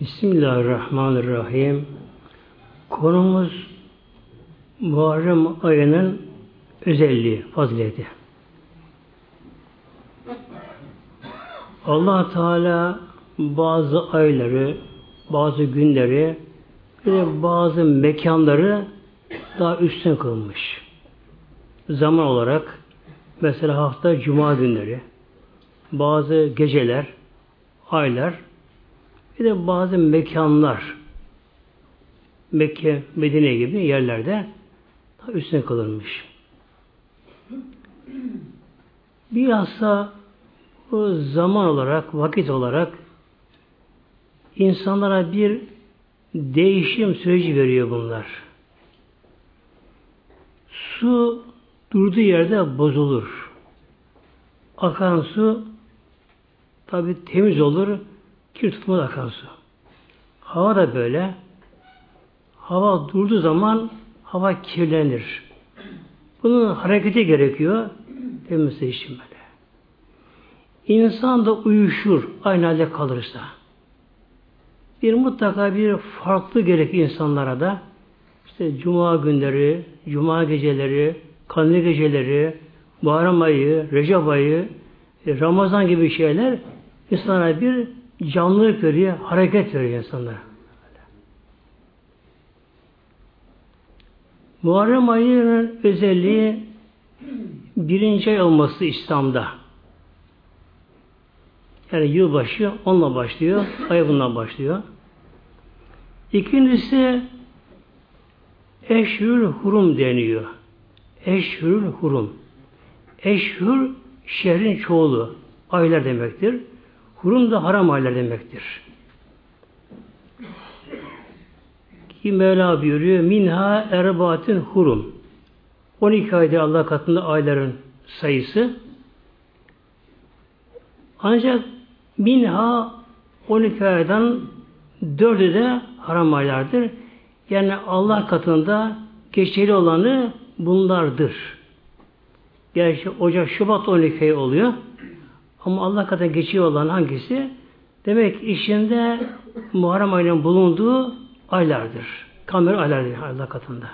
Bismillahirrahmanirrahim. Konumuz Muharrem ayının özelliği, fazileti. allah Teala bazı ayları, bazı günleri ve bazı mekanları daha üstün kılmış. Zaman olarak mesela hafta cuma günleri, bazı geceler, aylar, bir de bazı mekanlar, Mekke, Medine gibi yerlerde daha üstüne kılınmış. Bilhassa bu zaman olarak, vakit olarak insanlara bir değişim süreci veriyor bunlar. Su durduğu yerde bozulur. Akan su tabi temiz olur, kir tutmaz akan su. Hava da böyle. Hava durduğu zaman hava kirlenir. Bunun hareketi gerekiyor. Temizliği için böyle. İnsan da uyuşur aynı halde kalırsa. Bir mutlaka bir farklı gerek insanlara da işte cuma günleri, cuma geceleri, kandil geceleri, Muharrem ayı, Recep ayı, e, Ramazan gibi şeyler insanlara bir canlılık veriyor, hareket veriyor insanlara. Muharrem ayının özelliği birinci ay olması İslam'da. Yani yılbaşı onunla başlıyor, ay bundan başlıyor. İkincisi Eşhür Hurum deniyor. Eşhür Hurum. Eşhür şehrin çoğulu. Aylar demektir. Hurum da haram aylar demektir. Ki Mevla buyuruyor minha erbatin hurum. 12 aydır Allah katında ayların sayısı. Ancak minha 12 aydan dördü de haram aylardır. Yani Allah katında geçerli olanı bunlardır. Gerçi Ocak, Şubat 12 ay oluyor. Ama Allah katında geçiyor olan hangisi? Demek içinde Muharrem ayının bulunduğu aylardır. Kamera aylardır Allah katında.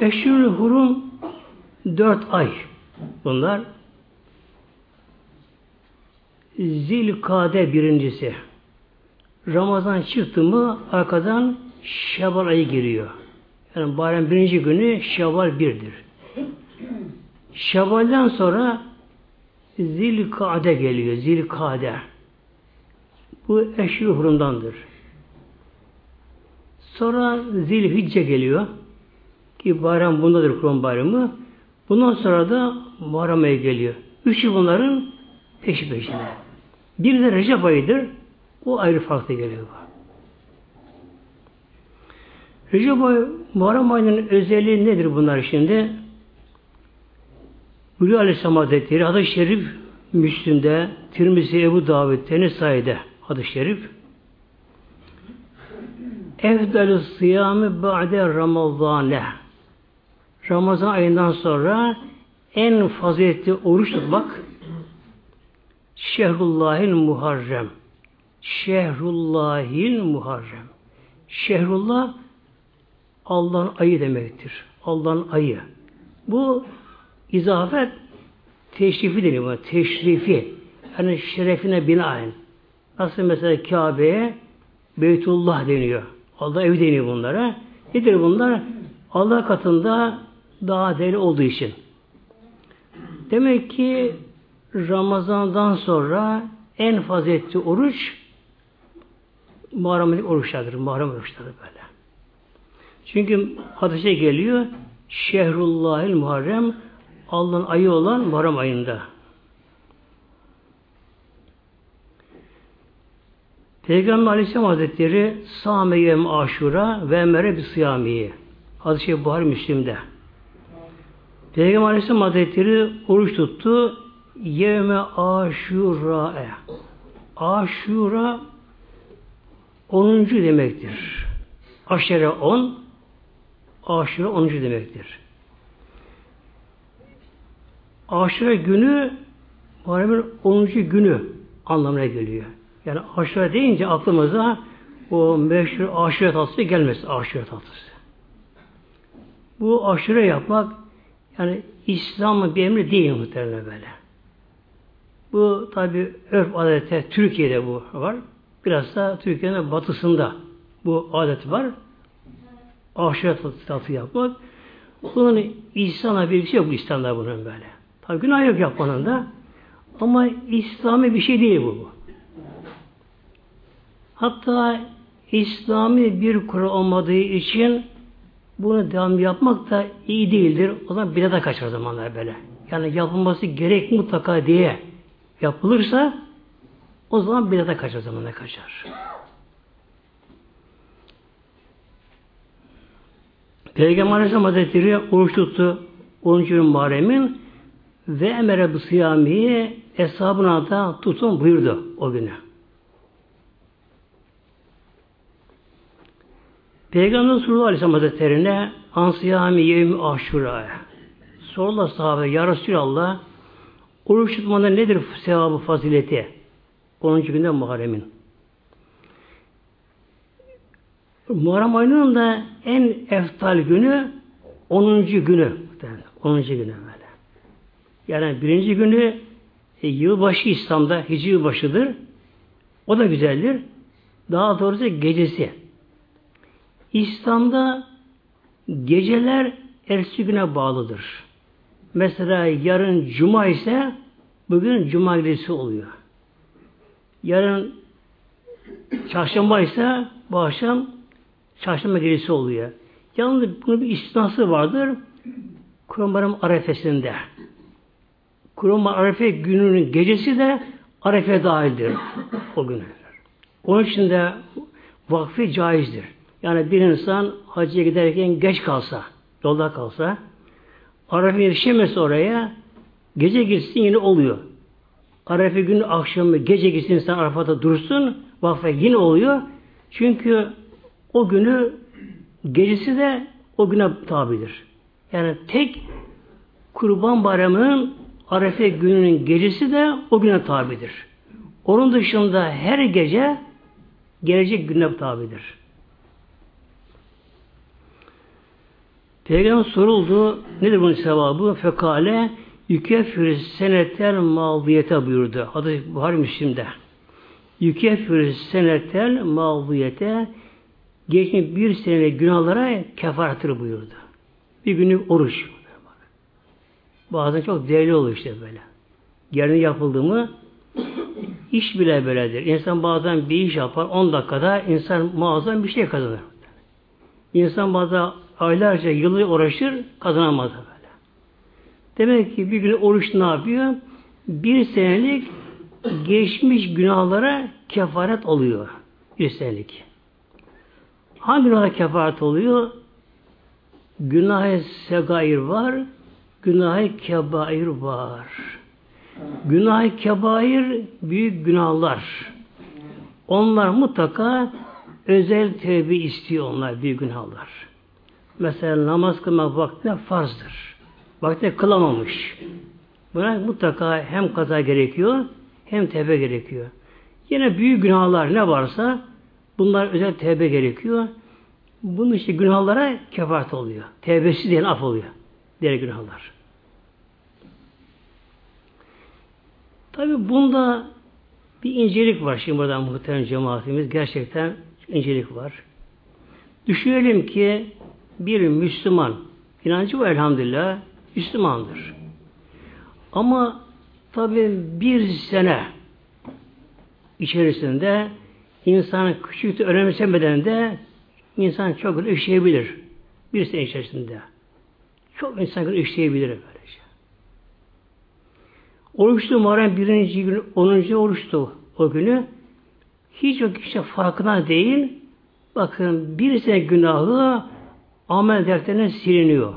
Eşhurul Hurum dört ay bunlar. Zilkade birincisi. Ramazan çıktı mı arkadan Şevval ayı giriyor. Yani bayram birinci günü Şevval birdir. Şevval'den sonra Zilkade geliyor. Zilkade. Bu eşri hurumdandır. Sonra Zilhicce geliyor. Ki bayram bundadır Kurban bayramı. Bundan sonra da Muharrem ayı geliyor. Üçü bunların peşi peşine. Bir de Recep ayıdır. O ayrı farklı geliyor. Recep ayı, Muharrem ayının özelliği nedir bunlar şimdi? Hülya Aleyhisselam Hazretleri adı şerif Müslüm'de, Tirmizi Ebu Davud'de, Nesai'de adı şerif. Efdalü sıyamı ba'de ramazane. Ramazan ayından sonra en faziletli oruç tutmak Şehrullahil Muharrem. Şehrullahil Muharrem. Şehrullah Allah'ın ayı demektir. Allah'ın ayı. Bu izafet teşrifi deniyor buna. Teşrifi. Yani şerefine binaen. Nasıl mesela Kabe'ye Beytullah deniyor. Allah evi deniyor bunlara. Nedir bunlar? Allah katında daha değerli olduğu için. Demek ki Ramazan'dan sonra en faziletli oruç Muharrem oruçlardır. Muharrem oruçları böyle. Çünkü hadise geliyor Şehrullahil Muharrem Allah'ın ayı olan Muharrem ayında. Peygamber Aleyhisselam Hazretleri Sâme yem aşura ve mere bir sıyamiyi. Hadis-i Buhari Müslim'de. Peygamber Aleyhisselam Hazretleri oruç tuttu. Yevme aşura'e. Aşura 10. demektir. Aşere 10 Aşura 10. demektir. Aşure günü Muharrem'in 10. günü anlamına geliyor. Yani aşure deyince aklımıza o meşhur aşure tatlısı gelmez. Aşure tatlısı. Bu aşure yapmak yani İslam'ın bir emri değil muhtemelen böyle. Bu tabi örf adete Türkiye'de bu var. Biraz da Türkiye'nin batısında bu adet var. Aşure tatlısı yapmak. Bunun İslam'la bir şey yok bu İslam'da bunun böyle. Tabi günah yok yapmanın da. Ama İslami bir şey değil bu. Hatta İslami bir kural olmadığı için bunu devam yapmak da iyi değildir. O zaman bile de kaçar zamanlar böyle. Yani yapılması gerek mutlaka diye yapılırsa o zaman bile de kaçar zamanlar kaçar. Peygamber Aleyhisselam Hazretleri oruç tuttu 10. gün Muharrem'in ve emere bu siyamiyi hesabına da tutun buyurdu o günü. Peygamber sallallahu aleyhi ve Hazretlerine ansiyami yevmi aşura'ya sordular sahabe ya Resulallah oruç tutmanın nedir sevabı fazileti? 10. günde Muharrem'in. Muharrem ayının da en eftal günü 10. günü. 10. günü böyle. Yani birinci günü e, yılbaşı İslam'da hicri yılbaşıdır. O da güzeldir. Daha doğrusu gecesi. İslam'da geceler ertesi güne bağlıdır. Mesela yarın cuma ise bugün cuma gecesi oluyor. Yarın çarşamba ise bu akşam çarşamba gecesi oluyor. Yalnız bunun bir istisnası vardır. Kurban arefesinde. Kurban arefe gününün gecesi de arefe dahildir o gün. Onun için de vakfi caizdir. Yani bir insan hacıya giderken geç kalsa, yolda kalsa, Arefe yetişemezse oraya, gece gitsin yine oluyor. Arefe günü akşamı gece gitsin insan Arafat'ta dursun, vakfe yine oluyor. Çünkü o günü gecesi de o güne tabidir. Yani tek kurban bayramının Arefe gününün gecesi de o güne tabidir. Onun dışında her gece gelecek güne tabidir. Peygamber soruldu. Nedir bunun sevabı? Fekale yükefir senetel mağdiyete buyurdu. Hadis Buhari Müslim'de. Yükefir senetel mağdiyete geçmiş bir senelik günahlara kefarettir buyurdu. Bir günlük oruç. Bazen çok değerli oluyor işte böyle. Yerine yapıldı mı iş bile böyledir. İnsan bazen bir iş yapar 10 dakikada insan muazzam bir şey kazanır. İnsan bazen aylarca, yılı uğraşır, kazanamaz böyle. Demek ki bir gün oruç ne yapıyor? Bir senelik geçmiş günahlara kefaret oluyor. Bir senelik. Hangi günahlara kefaret oluyor? Günah-ı segair var, günah-ı kebair var. Günah-ı kebair büyük günahlar. Onlar mutlaka özel tevbe istiyor onlar büyük günahlar. Mesela namaz kılmak vaktine farzdır. Vaktine kılamamış. Buna mutlaka hem kaza gerekiyor hem tevbe gerekiyor. Yine büyük günahlar ne varsa bunlar özel tevbe gerekiyor. Bunun işte günahlara kefaret oluyor. Tevbesiz diyen af oluyor. Diğer günahlar. Tabi bunda bir incelik var şimdi buradan muhtemelen cemaatimiz. Gerçekten incelik var. Düşünelim ki bir Müslüman, inancı var elhamdülillah, Müslümandır. Ama tabi bir sene içerisinde insan küçük önemsemeden de insan çok işleyebilir. Bir sene içerisinde. Çok insan işleyebilir böylece. Oruçlu Muharrem birinci gün, onuncu oruçtu o günü. Hiç o kişi farkına değil. Bakın bir sene günahı amel defterine siliniyor.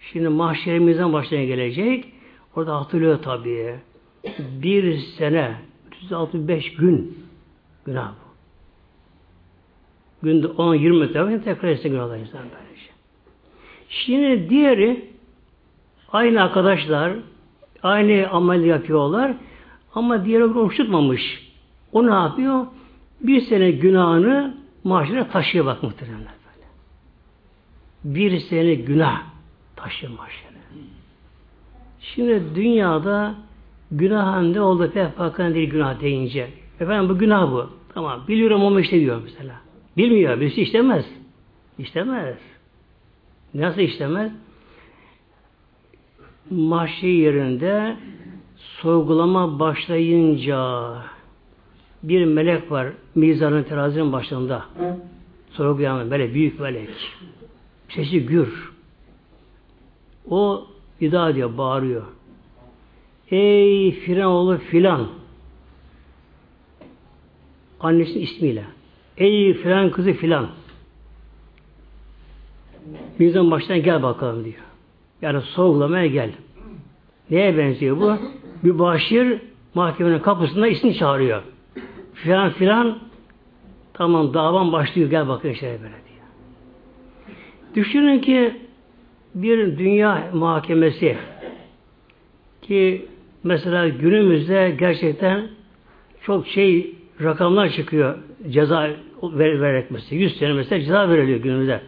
Şimdi mahşerimizden başına gelecek. Orada hatırlıyor tabii. Bir sene 365 gün günah bu. Günde 10-20 defa tekrar etsin günahlar insan böylece. Şimdi diğeri aynı arkadaşlar Aynı amel yapıyorlar. Ama diğer oruç tutmamış. O ne yapıyor? Bir sene günahını maaşına taşıyor bak muhtemelen böyle. Bir sene günah taşıyor maaşına. Şimdi dünyada günah ne oldu pek değil günah deyince. Efendim bu günah bu. Tamam biliyorum ama işte diyor mesela. Bilmiyor. Birisi işlemez. İşlemez. Nasıl işlemez? Mahşer yerinde sorgulama başlayınca bir melek var mizanın terazinin başında. Sorgulayan böyle büyük melek. Sesi gür. O ida ediyor, bağırıyor. Ey Firanoğlu filan annesinin ismiyle. Ey filan kızı filan. Mizan baştan gel bakalım diyor. Yani sorgulamaya gel. Neye benziyor bu? Bir başir mahkemenin kapısında ismini çağırıyor. Filan filan tamam davam başlıyor gel bakın işte böyle diyor. Düşünün ki bir dünya mahkemesi ki mesela günümüzde gerçekten çok şey rakamlar çıkıyor ceza ver, vererek mesela. 100 sene mesela ceza veriliyor günümüzde.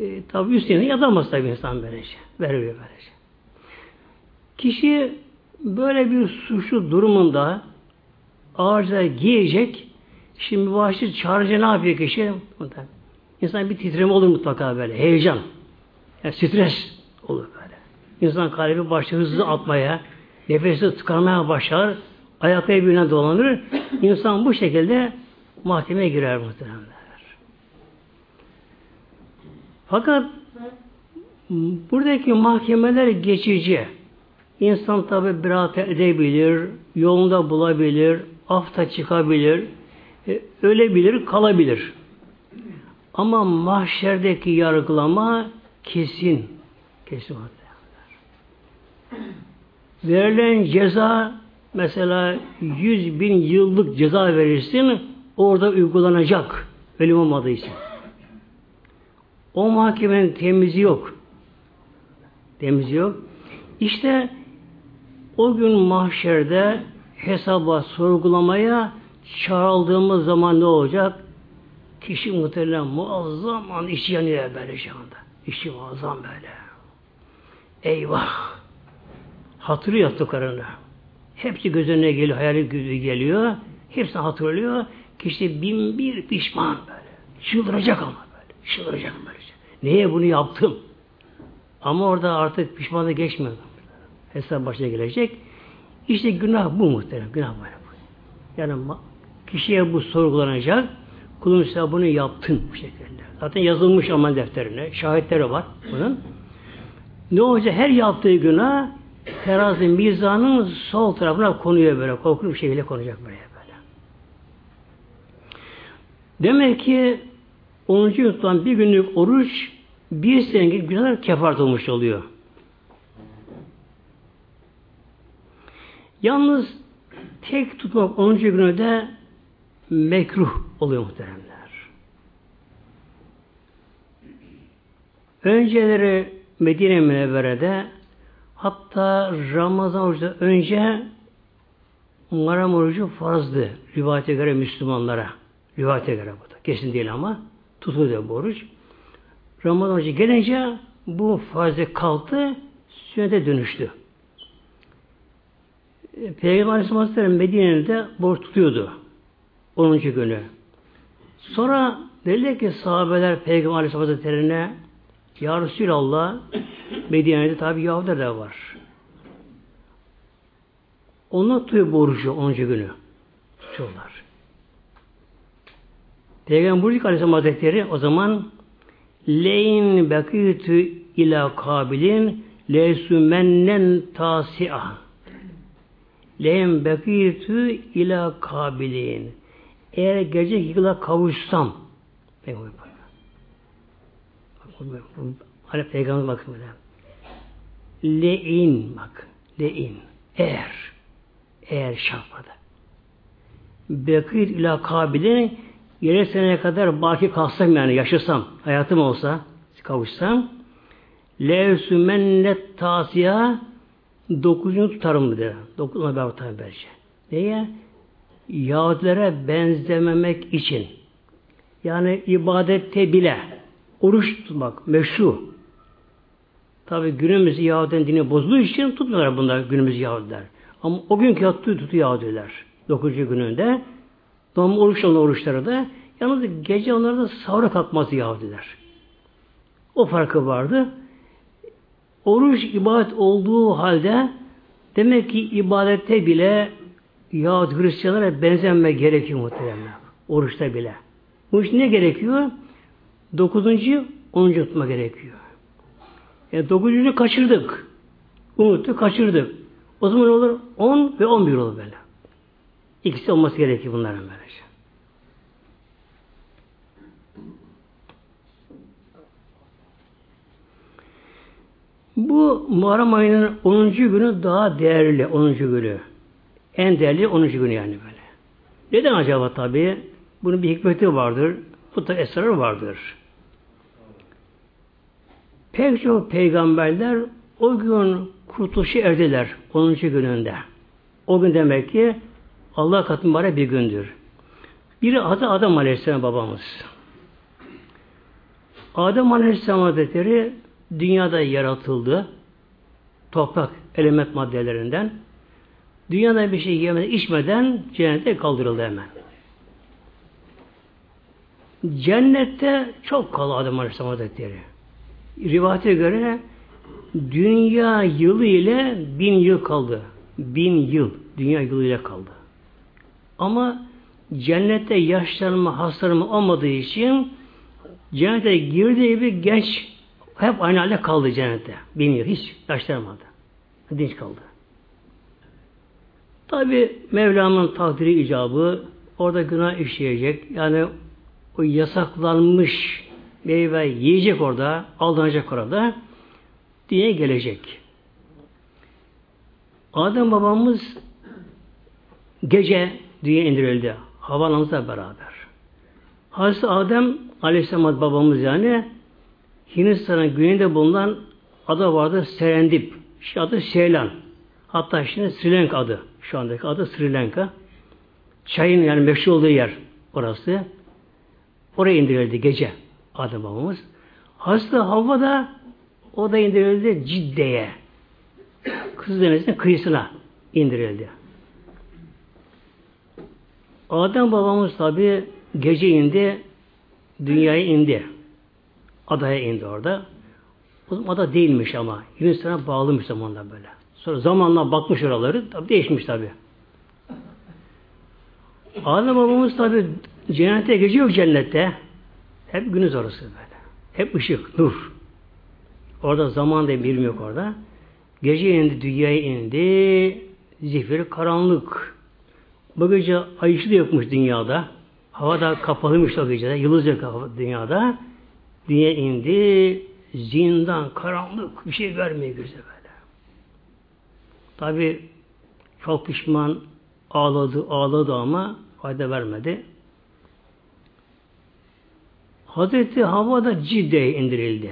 E, tabi 100 sene yatamaz tabi insan böylece. Veriliyor böylece. Kişi böyle bir suçlu durumunda ağaca giyecek şimdi ağaçı çağırınca ne yapıyor kişi? İnsan bir titreme olur mutlaka böyle. Heyecan. Yani stres olur böyle. İnsan kalbi başlıyor hızlı atmaya, nefesi tıkanmaya başlar, ayakları birbirine dolanır. İnsan bu şekilde mahkemeye girer muhtemelenler. Fakat buradaki mahkemeler geçici. İnsan tabi biraat edebilir, yolunda bulabilir, afta çıkabilir, e, ölebilir, kalabilir. Ama mahşerdeki yargılama kesin. Kesin Verilen ceza mesela yüz bin yıllık ceza verirsin orada uygulanacak ölüm olmadığı için. O mahkemenin temizi yok. Temizi yok. İşte o gün mahşerde hesaba, sorgulamaya çağrıldığımız zaman ne olacak? Kişi muhtemelen muazzam an içi yanıyor böyle şu anda. İşi muazzam böyle. Eyvah! Hatırı yattı karına. Hepsi göz önüne geliyor, hayali geliyor. Hepsi hatırlıyor. Kişi bin bir pişman böyle. Çıldıracak ama böyle. Çıldıracak böyle. Neye bunu yaptım? Ama orada artık pişmanlık geçmiyor. Hesap başına gelecek. İşte günah bu muhtemelen. Günah böyle. Yani kişiye bu sorgulanacak. Kulun sen bunu yaptın bu şekilde. Zaten yazılmış amel defterine. Şahitleri var bunun. Ne olacak? Her yaptığı günah terazi mizanın sol tarafına konuyor böyle. Korkunç bir şekilde konacak buraya böyle. Demek ki 10. gün tutan bir günlük oruç bir senelik günahlar kefaret olmuş oluyor. Yalnız tek tutmak 10. günü de mekruh oluyor muhteremler. Önceleri Medine Münevvere'de hatta Ramazan orucu önce Muharrem orucu farzdı. Rivayete göre Müslümanlara. Rivayete göre bu da. Kesin değil ama tutuluyor bu oruç. Ramazan orucu gelince bu farzı kalktı, sünnete dönüştü. Peygamber Aleyhisselam Medine'de borç tutuyordu. 10. günü. Sonra dediler ki sahabeler Peygamber Aleyhisselam Hazretleri'ne Ya Resulallah Medine'de tabi Yahudiler de var. Onlar tutuyor bu orucu 10. günü. Tutuyorlar. Peygamber buyuruyor Aleyhisselam Hazretleri o zaman leyn bekütü ila kabilin lesumennen tasi'a leyn bekütü ila kabilin eğer gece yıkıla kavuşsam Peygamber Hani peygamber bakın böyle. Le'in bak. Le'in. Eğer. Eğer şartlarda. Bekir ila kabilin yere seneye kadar baki kalsam yani yaşasam, hayatım olsa, kavuşsam levsü mennet tasiya Dokuzunu tutarım dedi. Dokuzuna ben tutarım belki. Neye? Yahudilere benzememek için. Yani ibadette bile oruç tutmak meşru. Tabi günümüz Yahudilerin dini bozduğu için tutmuyorlar bunlar günümüz Yahudiler. Ama o günkü yattığı tutuyor Yahudiler. Dokuzuncu gününde. Normal oruç olan oruçları da yalnız gece onlarda sahura kalkmaz Yahudiler. O farkı vardı. Oruç ibadet olduğu halde demek ki ibadette bile Yahudi Hristiyanlara benzenme gerekiyor muhtemelen. Oruçta bile. İş ne gerekiyor? Dokuzuncu, onuncu tutma gerekiyor. Yani dokuzuncu kaçırdık. Unuttuk, kaçırdık. O zaman olur? On ve on bir olur böyle. İkisi olması gerekiyor bunların böylece. Bu Muharrem ayının 10. günü daha değerli 10. günü. En değerli 10. günü yani böyle. Neden acaba tabi? Bunun bir hikmeti vardır. Bu da esrarı vardır. Pek çok peygamberler o gün kurtuluşu erdiler 10. gününde. O gün demek ki Allah katında bir gündür. Biri adı Adam Aleyhisselam babamız. Adem Aleyhisselam Hazretleri dünyada yaratıldı. Toprak, element maddelerinden. Dünyada bir şey yemeden, içmeden cennete kaldırıldı hemen. Cennette çok kaldı Adem Aleyhisselam Hazretleri. Rivayete göre dünya yılı ile bin yıl kaldı. Bin yıl. Dünya yılı ile kaldı. Ama cennette yaşlanma, hastalanma olmadığı için cennete girdiği gibi genç hep aynı halde kaldı cennette. Bin yıl. Hiç yaşlanmadı. Dinç kaldı. Tabi Mevlam'ın takdiri icabı orada günah işleyecek. Yani o yasaklanmış meyve yiyecek orada, aldanacak orada diye gelecek. Adem babamız gece diye indirildi. Havanamızla beraber. Hazreti Adem Aleyhisselam babamız yani Hindistan'ın güneyinde bulunan ada vardı Serendip. Şu adı Seylan. Hatta şimdi Sri Lanka adı. Şu andaki adı Sri Lanka. Çayın yani meşhur olduğu yer orası. Oraya indirildi gece Adem babamız. Hazreti Havva da o da indirildi Cidde'ye. Kız Denizi'nin kıyısına indirildi. Adem babamız tabi gece indi, dünyaya indi. Adaya indi orada. O zaman ada değilmiş ama. Yunanistan'a bağlımış zamanla böyle. Sonra zamanla bakmış oraları, tabi değişmiş tabi. Adem babamız tabi cennete geçiyor cennette. Hep günüz orası böyle. Hep ışık, nur. Orada zaman da birim yok orada. Gece indi, dünyaya indi. Zifiri karanlık. Bu gece ay ışığı yokmuş dünyada. Hava da kapalıymış o gecede. Yıldız yok dünyada. Dünya indi. Zindan, karanlık. Bir şey görmeye gözle böyle. Tabi çok pişman ağladı, ağladı ama fayda vermedi. Hazreti Hava da Cidde'ye indirildi.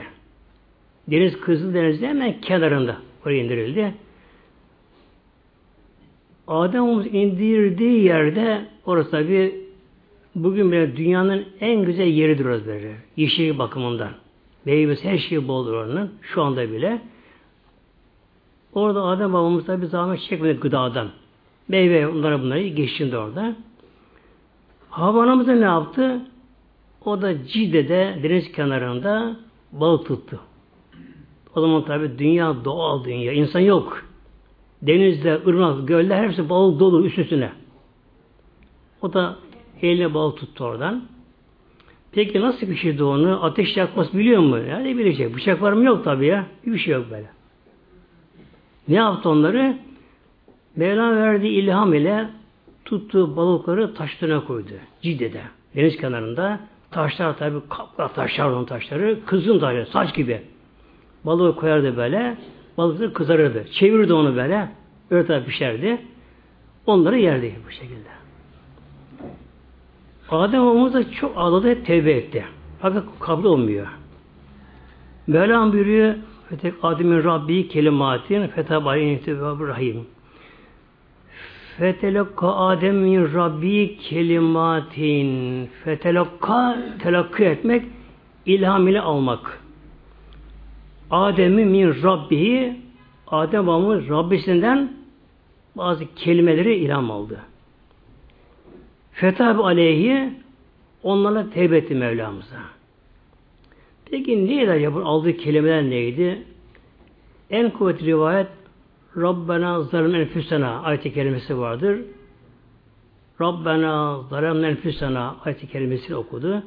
Deniz Kızıldeniz'de hemen kenarında oraya indirildi. Adem'imiz indirdiği yerde orası tabi bugün bile dünyanın en güzel yeridir orası böyle. Yeşil bakımından. Meyvesi her şeyi boldur oranın. Şu anda bile. Orada Adem babamız tabi zahmet çekmedi gıdadan. Meyve onlara bunları geçindi orada. Hava ne yaptı? O da Cide'de deniz kenarında balık tuttu. O zaman tabi dünya doğal dünya. İnsan yok. Denizde, ırmak, göller hepsi balık dolu üst üstüne. O da eline balık tuttu oradan. Peki nasıl pişirdi onu? Ateş yakması biliyor mu? Yani bilecek. Bıçak var mı? Yok tabi ya. Bir şey yok böyle. Ne yaptı onları? Mevlam verdiği ilham ile tuttuğu balıkları taşlarına koydu. Cide'de. Deniz kenarında. Taşlar tabi kaplar taşlar onun taşları. Kızın taşları. Saç gibi. Balığı koyardı böyle. Balık kızarırdı. Çevirirdi onu böyle. Öyle tabi pişerdi. Onları yerdi bu şekilde. Adem babamız da çok ağladı, tevbe etti. Fakat kabul olmuyor. Mevlam buyuruyor, Fetek Adem'in Rabbi kelimatin fetabali rahim. Fetelekka Adem min Rabbi kelimatin. Fetelekka telakki etmek, ilham ile almak. Adem'i min Rabbihi Adem babamız Rabbisinden bazı kelimeleri ilham aldı. Fetab aleyhi onlarla tevbe etti Mevlamıza. Peki neydi acaba aldığı kelimeler neydi? En kuvvetli rivayet Rabbena zalim enfüsena ayeti kelimesi vardır. Rabbena zalim enfüsena ayeti kelimesini okudu.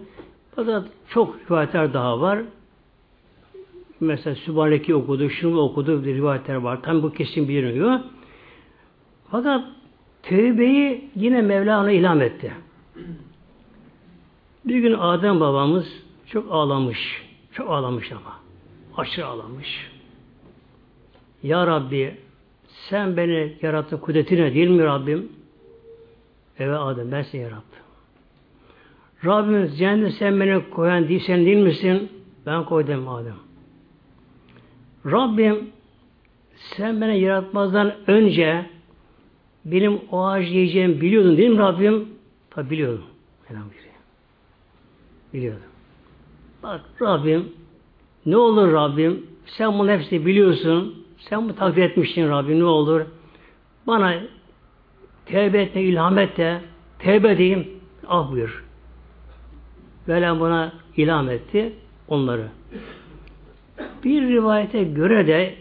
Fakat çok rivayetler daha var. Mesela Sübhaneki okudu, şunu okudu bir rivayetler var. Tam bu kesin bilinmiyor. Fakat tövbeyi yine Mevla ona ilham etti. Bir gün Adem babamız çok ağlamış. Çok ağlamış ama. Aşırı ağlamış. Ya Rabbi sen beni yarattın kudretine değil mi Rabbim? Evet Adem ben seni yarattım. Rabbim cennet sen beni koyan değil sen değil misin? Ben koydum Adem. Rabbim sen beni yaratmazdan önce benim o ağacı yiyeceğimi biliyordun değil mi Rabbim? Tabi biliyordum. Biliyordum. Bak Rabbim ne olur Rabbim sen bunu hepsini biliyorsun. Sen bu takdir etmiştin Rabbim ne olur. Bana tevbe etme, ilham et de tevbe diyeyim. Ah buyur. Velem buna ilham etti onları. Bir rivayete göre de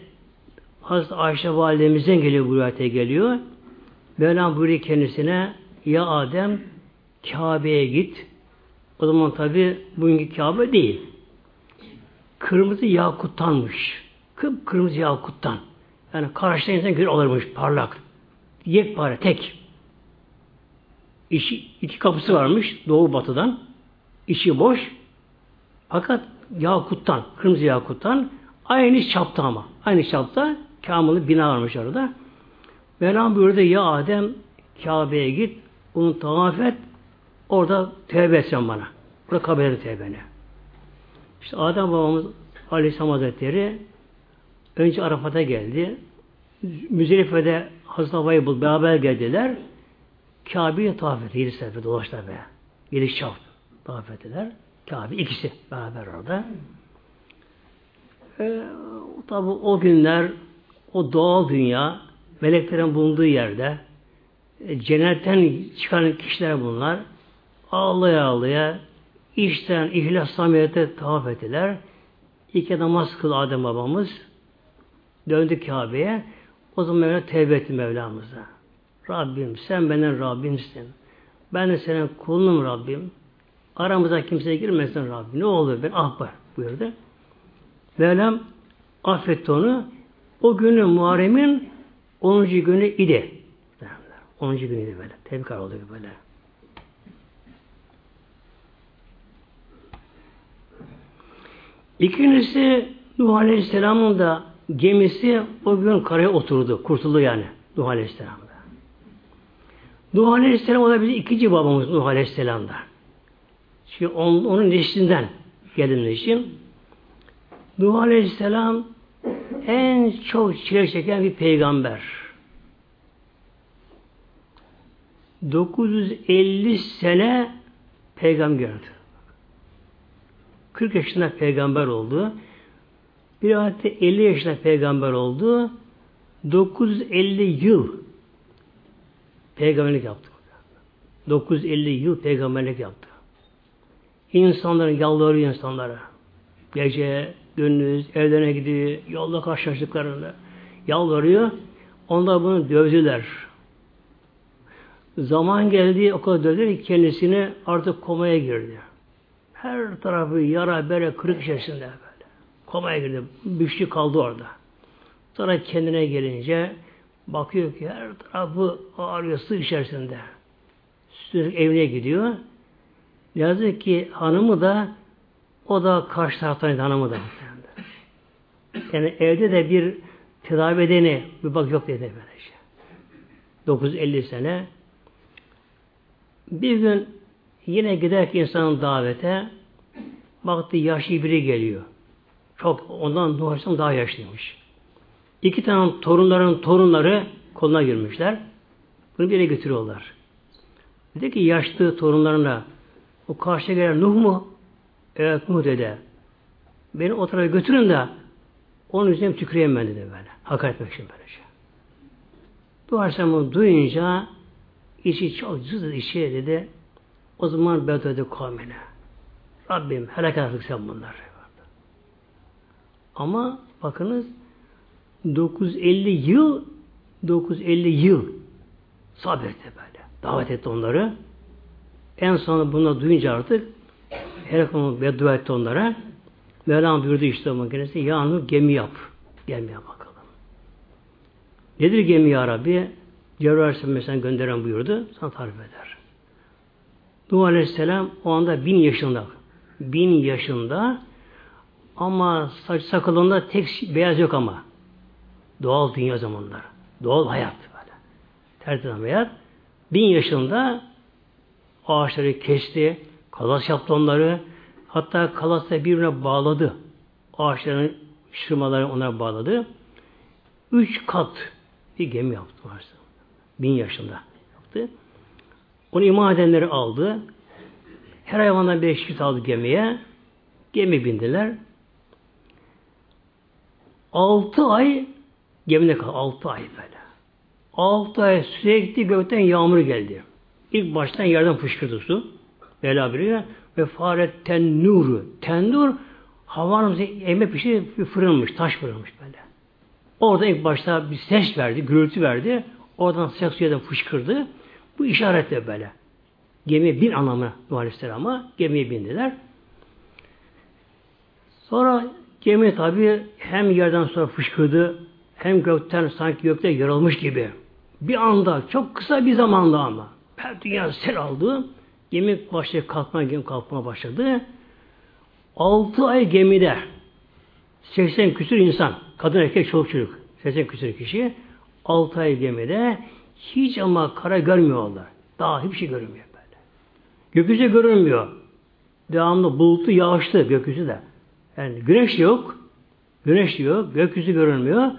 Hazreti Ayşe validemizden geliyor bu rivayete geliyor. Mevlam buyuruyor kendisine ya Adem Kabe'ye git. O zaman tabi bugünkü Kabe değil. Kırmızı yakuttanmış. Kıp kırmızı yakuttan. Yani karşıda insan gül alırmış parlak. Yekpare tek. İçi, iki kapısı varmış doğu batıdan. İçi boş. Fakat yakuttan, kırmızı yakuttan aynı çapta ama. Aynı çapta Kamil'i bina varmış orada. Mevlam buyurdu ya Adem Kabe'ye git, onu tavaf et, orada tevbe etsen bana. Burada kabul edin tevbeni. İşte Adem babamız Aleyhisselam Hazretleri önce Arafat'a geldi. Müzelife'de Hazreti Hava'yı bul, beraber geldiler. Kabe'ye tavaf etti. Yedi sefer dolaştılar be. Yedi çap tavaf ettiler. Kabe ikisi beraber orada. E, tabi o günler o doğal dünya meleklerin bulunduğu yerde e, cennetten çıkan kişiler bunlar ağlaya ağlaya işten ihlas samiyete tavaf ettiler. İki namaz kıl Adem babamız. Döndü Kabe'ye. O zaman Mevla tevbe etti Mevlamıza. Rabbim sen benim Rabbimsin. Ben de senin kulunum Rabbim. Aramıza kimseye girmesin Rabbim. Ne olur ben ah buyurdu. Mevlam affetti onu. O günü Muharrem'in 10. günü idi. 10. günüydü böyle. Tebrik oldu böyle. İkincisi Nuh Aleyhisselam'ın da gemisi o gün karaya oturdu. Kurtuldu yani Nuh Aleyhisselam'da. Nuh Aleyhisselam o da bizim ikinci babamız Nuh Aleyhisselam'da. Çünkü onun, onun neslinden geldiğimiz için Nuh Aleyhisselam en çok çile çeken bir peygamber. 950 sene peygamber gördü. 40 yaşında peygamber oldu. Bir ayette 50 yaşında peygamber oldu. 950 yıl peygamberlik yaptı. 950 yıl peygamberlik yaptı. İnsanların yalvarıyor insanlara. Gece, gündüz, evlerine gidiyor, yolda karşılaştıklarında yalvarıyor. Onlar bunu dövdüler. Zaman geldi, o kadar dövdüler ki kendisini artık komaya girdi. Her tarafı yara, bere, kırık içerisinde böyle. Komaya girdi. Güçlü kaldı orada. Sonra kendine gelince bakıyor ki her tarafı ağrıyor, içerisinde. Sürekli evine gidiyor. Yazık ki hanımı da o da karşı taraftan hanımı da. Yani evde de bir tedavi edeni bir bak yok dedi böylece. 950 sene bir gün yine giderken insanın davete baktı yaşlı biri geliyor. Ondan Aleyhisselam daha yaşlıymış. İki tane torunların torunları koluna girmişler. Bunu bir yere götürüyorlar. Dedi ki yaşlı torunlarına o karşıya gelen Nuh mu? Evet Nuh dede. Beni o tarafa götürün de onun üzerine tüküreyim ben dedi böyle. Hakaret etmek için böylece. Bu duyunca içi çok cız işi dedi. O zaman beddedi kavmine. Rabbim helak artık sen bunları. Ama bakınız 950 yıl 950 yıl sabretti böyle. Davet etti onları. En sonunda bunu duyunca artık her konu beddua etti onlara. Mevlam buyurdu işte o makinesi. Yağını gemi yap. Gemi yap bakalım. Nedir gemi ya Rabbi? Cebrail Aleyhisselam gönderen buyurdu. Sana tarif eder. Nuh Aleyhisselam o anda bin yaşında. Bin yaşında ama saç sakalında tek beyaz yok ama. Doğal dünya zamanları. Doğal hayat böyle. Tertemiz hayat. Bin yaşında ağaçları kesti, kalas yaptı onları. Hatta kalasla birbirine bağladı. Ağaçların şırmaları ona bağladı. Üç kat bir gemi yaptı. Bin yaşında yaptı. Onu iman edenleri aldı. Her hayvandan bir çift aldı gemiye. Gemi bindiler. Altı ay gemide kaldı. Altı ay böyle. Altı ay sürekli gökten yağmur geldi. İlk baştan yerden fışkırdı su. Bela biliyor. Ve faret tennuru. Tennur havanın pişi bir fırınmış. Taş fırınmış böyle. Orada ilk başta bir ses verdi. Gürültü verdi. Oradan sıcak suya da fışkırdı. Bu işaretle böyle. Gemi bin anlamı Nuh Aleyhisselam'a gemiye bindiler. Sonra gemi tabi hem yerden sonra fışkırdı hem gökten sanki gökte yarılmış gibi. Bir anda çok kısa bir zamanda ama her dünya sel aldı. Gemi başladı kalkmaya, gemi kalkmaya başladı. Altı ay gemide 80 küsür insan, kadın erkek çoluk çocuk 80 küsür kişi altı ay gemide hiç ama kara görmüyorlar. Daha hiçbir şey görünmüyor böyle. Gökyüzü görünmüyor. Devamlı bulutlu, yağışlı gökyüzü de. Yani güneş yok. Güneş yok. Gökyüzü görünmüyor.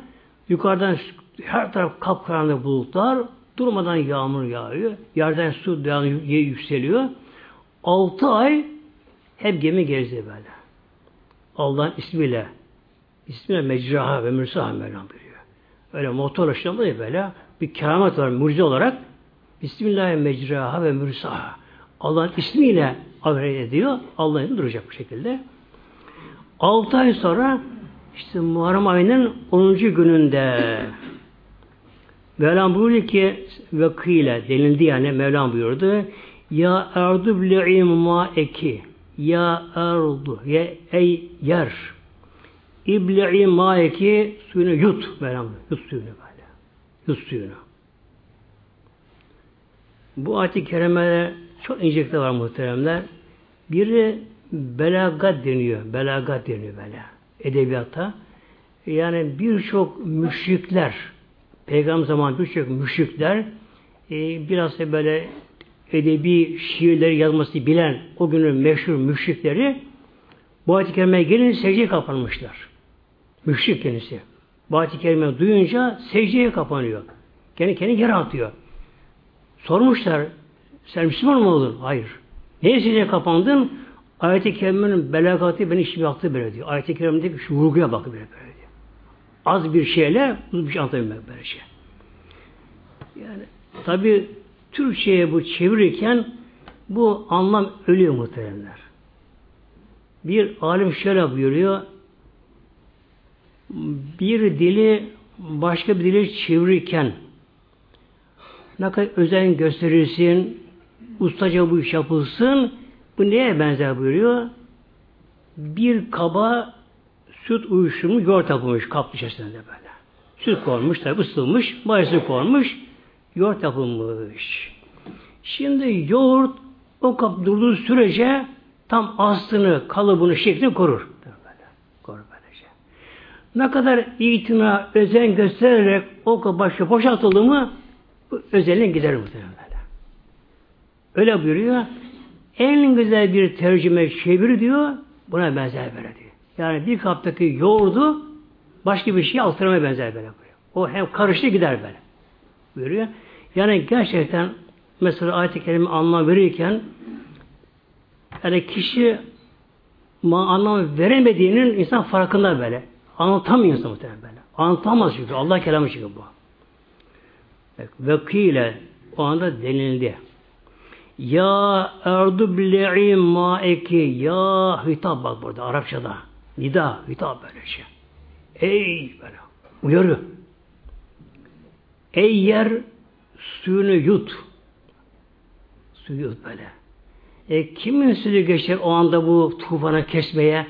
Yukarıdan her taraf kapkaranlık bulutlar. Durmadan yağmur yağıyor. Yerden su devamlı yükseliyor. Altı ay hep gemi gezdi böyle. Allah'ın ismiyle ismiyle mecraha ve mürsaha Mevlam buyuruyor. Öyle motor işlemde böyle bir keramet var mucize olarak Bismillahirrahmanirrahim mecraha ve mürsaha. Allah'ın ismiyle amel ediyor. Allah'ın duracak bu şekilde. 6 ay sonra işte Muharrem ayının 10. gününde Mevlam buyurdu ki vakıyla denildi yani Mevlam buyurdu Ya erdu ble'im ma'eki Ya erdu ya ey yer İble'i ma'eki suyunu yut Mevlam yut suyunu böyle. Yut suyunu. Bu ayet-i kerimede çok incelikler var muhteremler. Biri belagat deniyor. Belagat deniyor böyle. Edebiyatta. Yani birçok müşrikler Peygamber zamanı birçok müşrikler e, biraz da böyle edebi şiirleri yazması bilen o günün meşhur müşrikleri bu ayet-i kerimeye gelince secdeye kapanmışlar. Müşrik kendisi. Bu ayet-i duyunca secdeye kapanıyor. Kendi kendi yere atıyor. Sormuşlar, sen Müslüman mı oldun? Hayır. Neye secdeye kapandın? Ayet-i Kerime'nin belagatı beni işimi yaptı böyle diyor. Ayet-i Kerime'deki şu vurguya bak böyle, böyle diyor. Az bir şeyle uzun bir şey anlatabilmek böyle şey. Yani tabi Türkçe'ye bu çevirirken bu anlam ölüyor muhteremler. Bir alim şöyle buyuruyor. Bir dili başka bir dili çevirirken ne kadar özen gösterirsin, ustaca bu iş yapılsın, bu neye benzer buyuruyor? Bir kaba süt uyuşumu yoğurt yapılmış kap içerisinde böyle. Süt konmuş, tabi ısıtılmış, mayası konmuş, yoğurt yapılmış. Şimdi yoğurt o kap durduğu sürece tam aslını, kalıbını, şeklini korur. Böyle. Korur böylece. Ne kadar itina, özen göstererek o kap başka boşaltıldı mı özelliğin gider muhtemelen. Öyle buyuruyor. En güzel bir tercüme çevir diyor. Buna benzer böyle diyor. Yani bir kaptaki yoğurdu başka bir şey altıramaya benzer böyle. O hem karıştı gider böyle. Buyuruyor. Yani gerçekten mesela ayet-i kerime anlam verirken yani kişi anlam veremediğinin insan farkında böyle. Anlatamıyor insan muhtemelen böyle. Anlatamaz çünkü. Allah kelamı çünkü bu. Vekile o anda denildi. Ya erdu bile'i maeki ya hitap bak burada Arapçada. Nida hitap böyle şey. Ey böyle uyarı. Ey yer suyunu yut. Suyu yut böyle. E, kimin sözü geçer o anda bu tufanı kesmeye,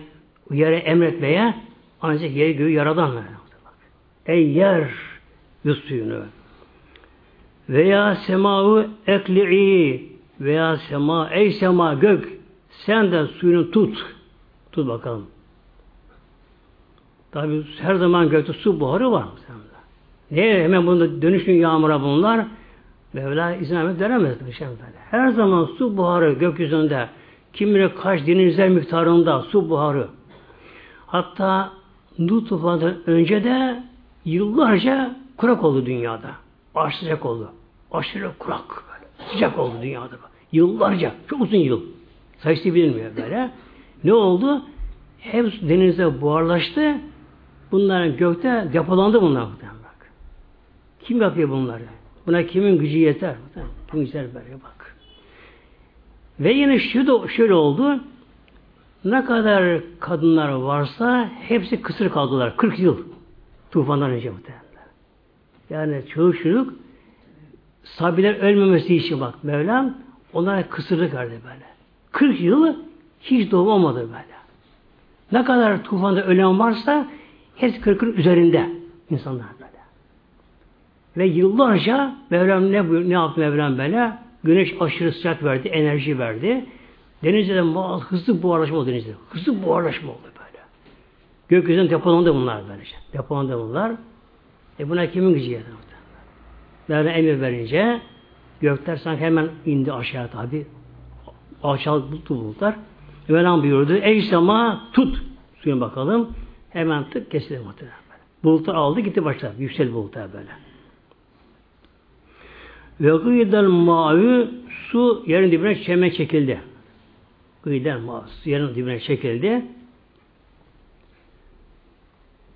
yere emretmeye? Ancak yeri göğü yaradan? Ey yer yut suyunu. Veya semavı ekli'i veya sema, ey sema gök sen de suyunu tut. Tut bakalım. Tabi her zaman gökte su buharı var. Niye hemen bunda dönüşün yağmura bunlar? Mevla izin vermek veremez. Her zaman su buharı gökyüzünde kim bilir kaç denizler miktarında su buharı. Hatta Nuh tufanından önce de yıllarca kurak oldu dünyada. Aşırı oldu. Aşırı kurak. Sıcak oldu dünyada. Yıllarca. Çok uzun yıl. Sayısı bilinmiyor böyle. Ne oldu? Hep denize buharlaştı. Bunların gökte depolandı bunlar. Bak. Kim yapıyor bunları? Buna kimin gücü yeter? Kim yeter böyle bak. Ve yine şu da şöyle oldu. Ne kadar kadınlar varsa hepsi kısır kaldılar. 40 yıl. Tufandan önce muhtemelen. Yani çoğu çocuk sabiler ölmemesi için bak Mevlam onlara kısırlık verdi böyle. 40 yıl hiç doğum olmadı böyle. Ne kadar tufanda ölen varsa hepsi 40'ın üzerinde insanlar böyle. Ve yıllarca Mevlam ne, ne yaptı Mevlam böyle? Güneş aşırı sıcak verdi, enerji verdi. Denizde de hızlı buharlaşma oldu denizde. Hızlı buharlaşma oldu böyle. Gökyüzünden depolandı bunlar böylece. Depolandı bunlar. E buna kimin gücü yeter? Mevlam emir verince gökler sanki hemen indi aşağı tabi. Alçal bulutlar. Mevlam buyurdu. Ey sema tut. Suyun bakalım. Hemen tık kesildi muhtemelen. Bulutlar aldı gitti başladı. Yüksel bulutlar böyle. Ve gıydel mavi su yerin dibine çeme çekildi. Gıydel mavi su yerin dibine çekildi.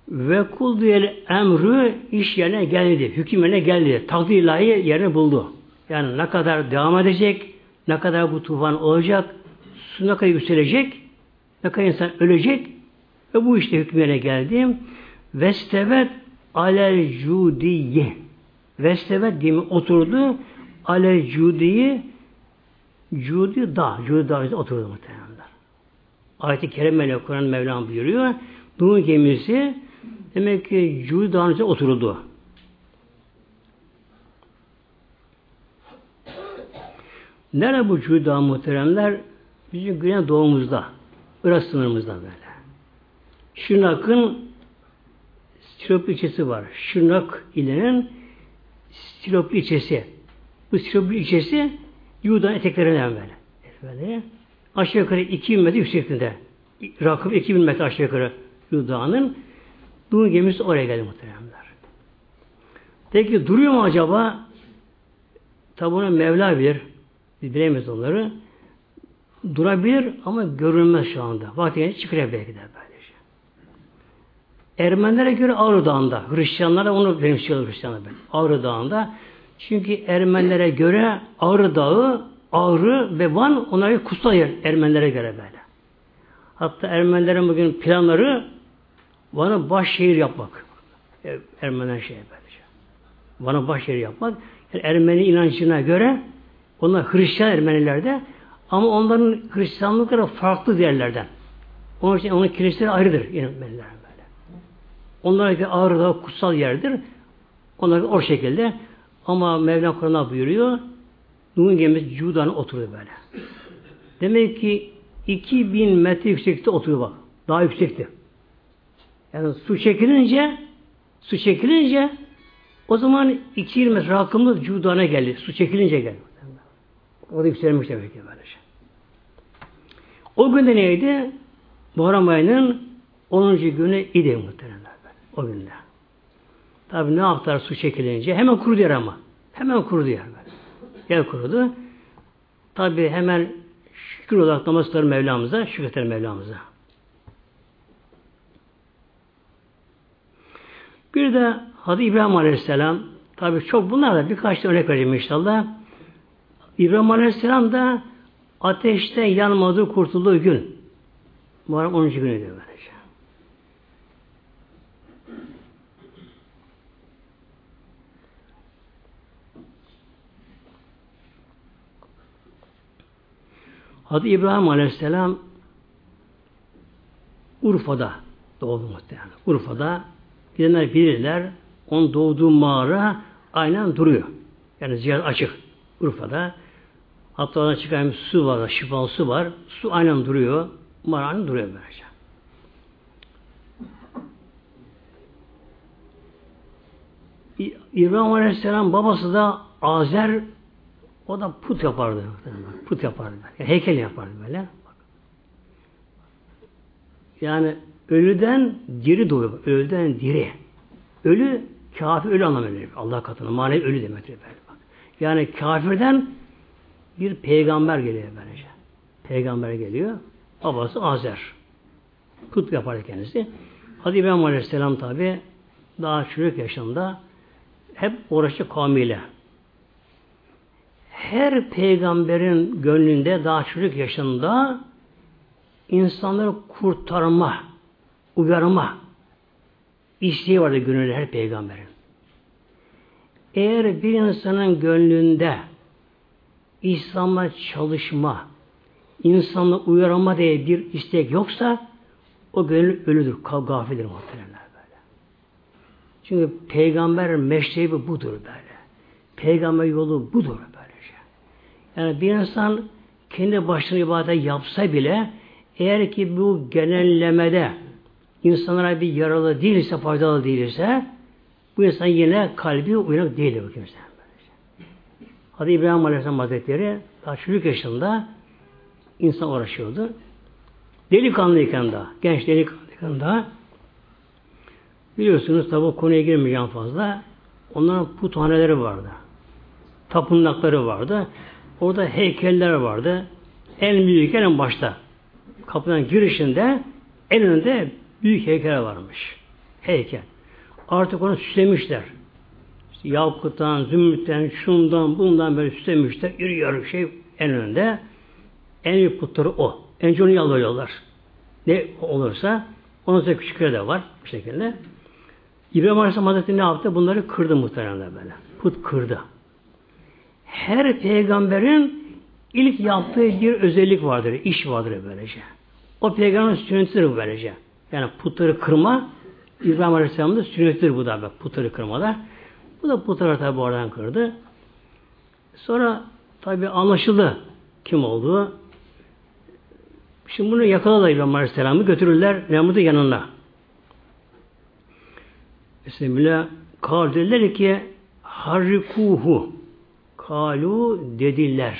Ve kul diyel emrü iş yerine geldi. Hüküm yerine geldi. Takdir ilahi yerini buldu. Yani ne kadar devam edecek, ne kadar bu tufan olacak, su ne kadar yükselecek, ne kadar insan ölecek ve bu işte hüküm yerine geldi. Vestevet alel cudiye. Vestevet diye oturdu. Alel cudiyi Cudi da, Cudi da oturdu muhtemelen. Ayet-i Kerime'yle Kur'an Mevlam buyuruyor. Nuh'un gemisi demek ki Cudi Dağı'nın üzerine oturuldu. Nerede bu Dağı muhteremler? Bizim güney doğumuzda. Irak sınırımızda böyle. Şırnak'ın Stilop ilçesi var. Şırnak ilinin Stilop ilçesi. Bu Stilop ilçesi Yudan eteklerinden böyle. böyle. Aşağı yukarı 2000 metre yüksekliğinde. Rakım 2000 metre aşağı yukarı Yudan'ın Nuh'un gemisi oraya geldi muhteremler. Peki duruyor mu acaba? Tabi ona Mevla bilir. Biz bilemeyiz onları. Durabilir ama görünmez şu anda. Vakti gelince çıkıyor belki de böylece. Ermenilere göre Ağrı Dağı'nda. Hristiyanlar da onu benimsiyorlar Hristiyanlar. Ağrı Dağı'nda. Çünkü Ermenilere göre Ağrı Dağı, Ağrı ve Van onlara kutsal yer Ermenilere göre böyle. Hatta Ermenilerin bugün planları Van'ı baş şehir yapmak. Ermeniler şey böylece. Van'ı baş şehir yapmak. Yani Ermeni inancına göre onlar Hristiyan Ermenilerde ama onların Hristiyanlıkları farklı diğerlerden. Onun için onun kiliseleri ayrıdır Ermeniler böyle. Onlara göre Ağrı Dağı kutsal yerdir. Onlar o şekilde ama Mevla Kur'an'a buyuruyor Nuh'un gemisi Cuda'na oturuyor böyle. Demek ki 2000 metre yüksekte oturuyor bak. Daha yüksekti. Yani su çekilince su çekilince o zaman 2 metre rakımlı Cuda'na geldi. Su çekilince geldi. O da yükselmiş demek ki böylece. O günde neydi? Muharrem ayının 10. günü idi muhteremler o günde. Tabi ne yaptılar su çekilince? Hemen kurudu yer ama. Hemen kurudu yer. Yer kurudu. Tabi hemen şükür olarak namaz Mevlamıza, şükür Mevlamıza. Bir de Hadi İbrahim Aleyhisselam tabi çok bunlar da birkaç tane örnek vereceğim inşallah. İbrahim Aleyhisselam da ateşte yanmadığı kurtulduğu gün. Muharrem 10. günüydü böylece. Hadi İbrahim Aleyhisselam Urfa'da doğdu muhtemelen. Urfa'da gidenler bilirler. Onun doğduğu mağara aynen duruyor. Yani ziyaret açık. Urfa'da. Hatta oradan çıkan su var, şifalı su var. Su aynen duruyor. Mağaranın duruyor böylece. İbrahim Aleyhisselam babası da Azer o da put yapardı. Put yapardı. Yani heykel yapardı böyle. Yani ölüden diri doğuyor. Ölüden diri. Ölü kafir ölü anlamı veriyor. Allah katında. Manevi ölü demektir. Böyle. Yani kafirden bir peygamber geliyor böylece. Peygamber geliyor. Babası Azer. Put yapardı kendisi. Hadi İbrahim Aleyhisselam tabi daha çocuk yaşında hep uğraştı kavmiyle her peygamberin gönlünde daha çocuk yaşında insanları kurtarma, uyarma isteği vardı gönlünde her peygamberin. Eğer bir insanın gönlünde İslam'a çalışma, insanı uyarma diye bir istek yoksa o gönül ölüdür, gafildir muhtemelen böyle. Çünkü peygamber meşrebi budur böyle. Peygamber yolu budur böyle. Yani bir insan kendi başına ibadet yapsa bile eğer ki bu genellemede insanlara bir yaralı değilse, faydalı değilse bu insan yine kalbi uyanık değil bu kimse. Hadi İbrahim Aleyhisselam Hazretleri daha çocuk yaşında insan uğraşıyordu. Delikanlıyken da, genç delikanlıyken da biliyorsunuz tabi konuya girmeyeceğim fazla. Onların puthaneleri vardı. Tapınakları vardı. Orada heykeller vardı. En büyük en başta. Kapının girişinde en önünde büyük heykeller varmış. Heykel. Artık onu süslemişler. İşte yakuttan, zümrütten, şundan, bundan böyle süslemişler. Yarı şey en önünde. En büyük putları o. En onu yalvarıyorlar. Ne olursa onun sonra küçükleri de var bu şekilde. İbrahim Aleyhisselam Hazretleri ne yaptı? Bunları kırdı muhtemelen böyle. Put kırdı her peygamberin ilk yaptığı bir özellik vardır, iş vardır böylece. O peygamberin sünnetidir böylece. Yani putları kırma, İbrahim Aleyhisselam'ın da sünnetidir bu da putları kırmada. Bu da putları tabi oradan kırdı. Sonra tabi anlaşıldı kim olduğu. Şimdi bunu yakaladılar İbrahim Aleyhisselam'ı götürürler Nemrut'un yanına. Bismillah. Kal dediler ki harrikuhu Kalu dediler.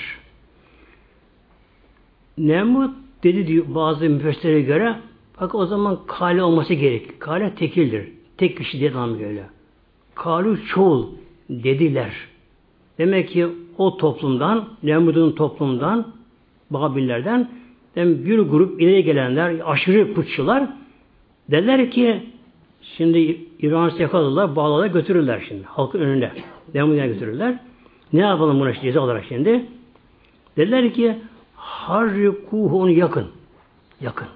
Nemrut dedi diyor bazı müfessirlere göre bak o zaman kale olması gerek. Kale tekildir. Tek kişi diye anlamı öyle. Kalu çoğul dediler. Demek ki o toplumdan, Nemrut'un toplumdan, Babillerden hem bir grup ileri gelenler, aşırı putçular dediler ki şimdi İran'ı yakaladılar, bağladılar, götürürler şimdi halkın önünde. Nemrut'a götürürler. Ne yapalım buna ceza olarak şimdi? Dediler ki harrikuhu onu yakın. Yakın.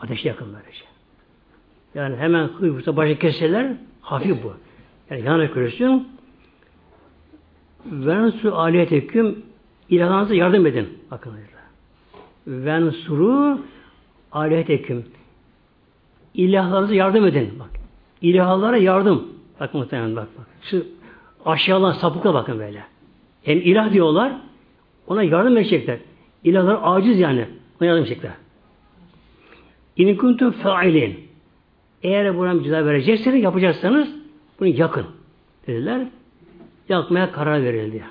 Ateş yakın böylece. Yani hemen hıyfısa başı keseler hafif bu. Yani yana körüsün Vensu aliyeteküm ilahınıza yardım edin. Bakın Vensuru aliyeteküm ilahlarınıza yardım edin. Bak. İlahlara yardım. Bak muhtemelen bak. bak. Şu aşağılan sapıkla bakın böyle. Hem ilah diyorlar, ona yardım edecekler. İlahlar aciz yani. Ona yardım edecekler. İn kuntum failin. Eğer buna ceza verecekseniz, yapacaksanız bunu yakın. Dediler. Yakmaya karar verildi.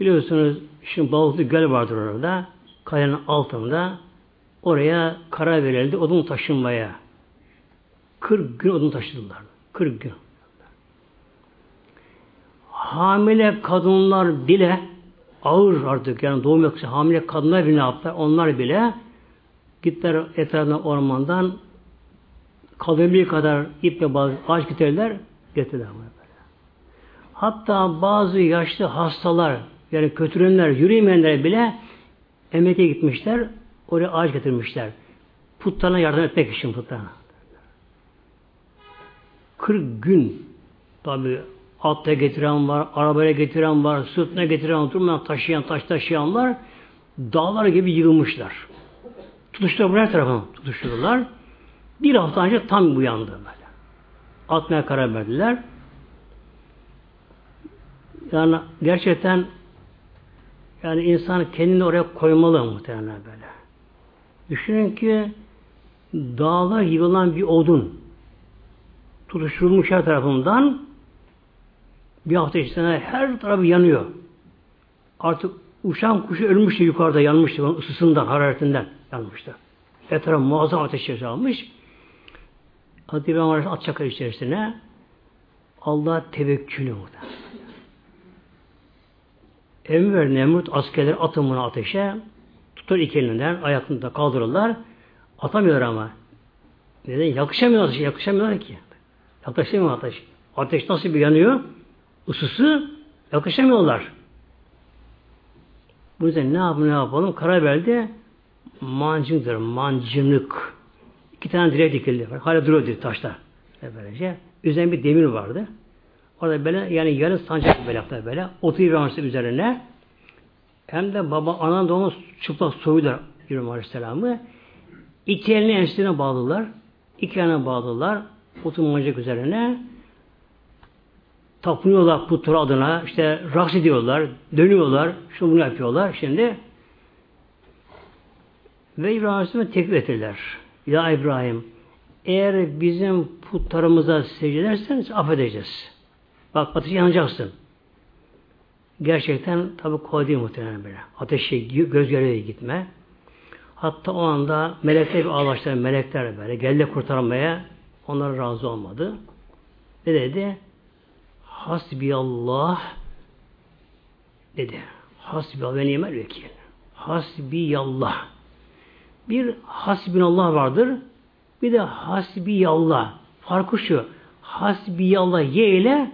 Biliyorsunuz şimdi Balıklı Göl vardır orada. Kayanın altında. Oraya karar verildi odun taşınmaya. 40 gün odun taşıdılar. 40 gün. Hamile kadınlar bile ağır artık yani doğum yoksa hamile kadınlar bile ne yaptılar? Onlar bile gittiler etrafına ormandan kalabildiği kadar ip bazı ağaç getirdiler getirdiler bunu böyle. Hatta bazı yaşlı hastalar yani kötürenler, yürüyemeyenler bile emekliye gitmişler. Oraya ağaç getirmişler. Putlarına yardım etmek için putlarına. 40 gün tabi atla getiren var, arabaya getiren var, sırtına getiren, durmadan taşıyan, taş taşıyan var. Dağlar gibi yığılmışlar. Tutuştular her tarafa tutuşturdular. Bir hafta önce tam uyandı böyle. Atmaya karar verdiler. Yani gerçekten yani insan kendini oraya koymalı muhtemelen böyle. Düşünün ki dağlar yığılan bir odun tutuşturulmuş her tarafından bir hafta içinde her tarafı yanıyor. Artık uçan kuşu ölmüştü yukarıda yanmıştı. Onun ısısından, hararetinden yanmıştı. Etraf muazzam ateş almış. Hazreti İbrahim Aleyhisselam atacak içerisine Allah tevekkülü muhtemelen. Emir Nemrut askerler atın bunu ateşe tutar iki elinden ayakını da kaldırırlar. Atamıyorlar ama. Neden? Yakışamıyor ateşe. Yakışamıyorlar ki. Yaklaşamıyor ateş. Ateş nasıl bir yanıyor? Isısı yakışamıyorlar. Bu yüzden ne yapalım ne yapalım? Karar verdi. Mancındır. Mancınık. İki tane direk dikildi. Hala duruyor taşlar. Böylece. Üzerinde bir demir vardı. Orada böyle yani yarın sancak böyle yaptı böyle. Oturuyor üzerine. Hem de baba anan da onu çıplak soydular İbrahim Aleyhisselam'ı. İki elini enstine bağlılar. İki eline bağlılar. Oturmacak üzerine. Tapınıyorlar putları adına. işte raks ediyorlar. Dönüyorlar. Şunu bunu yapıyorlar. Şimdi ve İbrahim Aleyhisselam'ı teklif ettiler. Ya İbrahim eğer bizim putlarımıza secde ederseniz affedeceğiz. Bak ateşe yanacaksın. Gerçekten tabi kolay değil muhtemelen böyle. Ateşe göz göreye gitme. Hatta o anda melekler bir ağlaştılar, melekler böyle geldi kurtarmaya onlar razı olmadı. Ne dedi? Hasbiyallah dedi. Hasbiyallah ve nimel vekil. Hasbiyallah. Bir hasbinallah vardır. Bir de hasbiyallah. Farkı şu. Hasbiyallah ye ile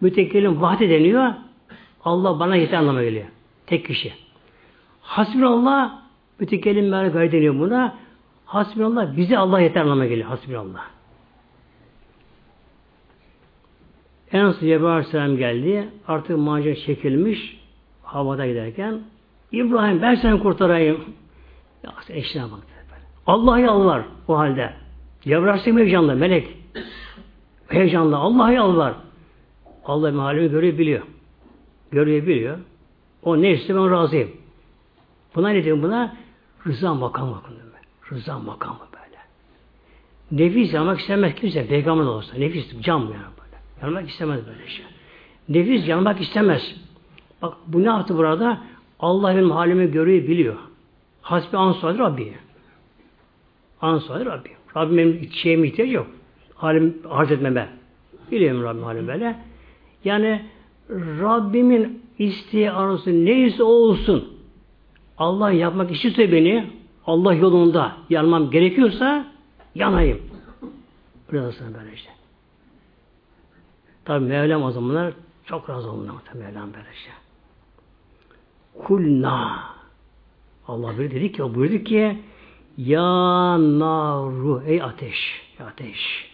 mütekellim vahde deniyor. Allah bana yeter anlamına geliyor. Tek kişi. Hasbinallah mütekellim meğer gayret deniyor buna. Hasbinallah bize Allah yeter anlamına geliyor. Hasbinallah. En son Cebrail Aleyhisselam geldi. Artık macera çekilmiş. Havada giderken İbrahim ben seni kurtarayım. Ya eşine bak. Allah'a yalvar o halde. Cebrail heyecanlı. Melek. Heyecanlı. Allah'a yalvar. Allah halimi görebiliyor. Görebiliyor. O ne istiyor ben razıyım. Buna ne diyorum buna? Rıza makamı bakın. Rıza makamı böyle. Nefis yanmak istemez kimse. Peygamber olsa. Nefis cam yani böyle. Yanmak istemez böyle şey. Nefis yanmak istemez. Bak bu ne yaptı burada? Allah benim halimi görüyor, biliyor. Hasbi ansuadır Rabbi. Ansuadır Rabbi. Rabbim benim şeyime ihtiyacı yok. Halim harc etmeme. Biliyorum Rabbim halim böyle. Yani Rabbimin isteği arzusu neyse o olsun. Allah yapmak istiyorsa beni Allah yolunda yanmam gerekiyorsa yanayım. Rızasına böyle işte. Tabi Mevlam o zamanlar çok razı oldu Mevlam böyle işte. Kulna Allah böyle dedi ki, buyurdu ki Ya naru ey ateş, ateş.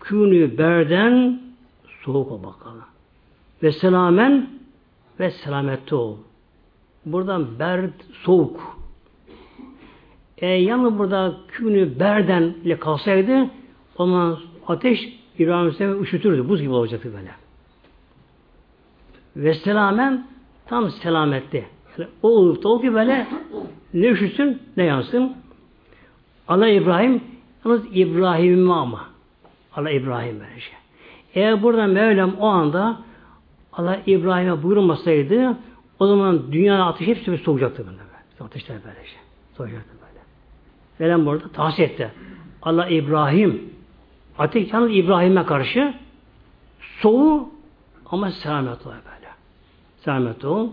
Künü berden soğuk ol bakalım. Ve selamen ve selamette ol. Buradan berd soğuk. E, yalnız burada künü berden ile kalsaydı o zaman ateş İbrahim Aleyhisselam'ı üşütürdü. Buz gibi olacaktı böyle. Ve selamen tam selametli. Yani o olup ol ki böyle ne üşüsün ne yansın. Allah İbrahim yalnız İbrahim'im ama. Allah İbrahim böyle şey. Eğer buradan Mevlam o anda Allah İbrahim'e buyurmasaydı o zaman dünya ateş hepsi bir soğuyacaktı böyle. Ateşler böyle şey. Soğuyacaktı böyle. Mevlam burada tahsis etti. Allah İbrahim Ateş yalnız İbrahim'e karşı soğu ama selamet ol böyle. Selamet ol.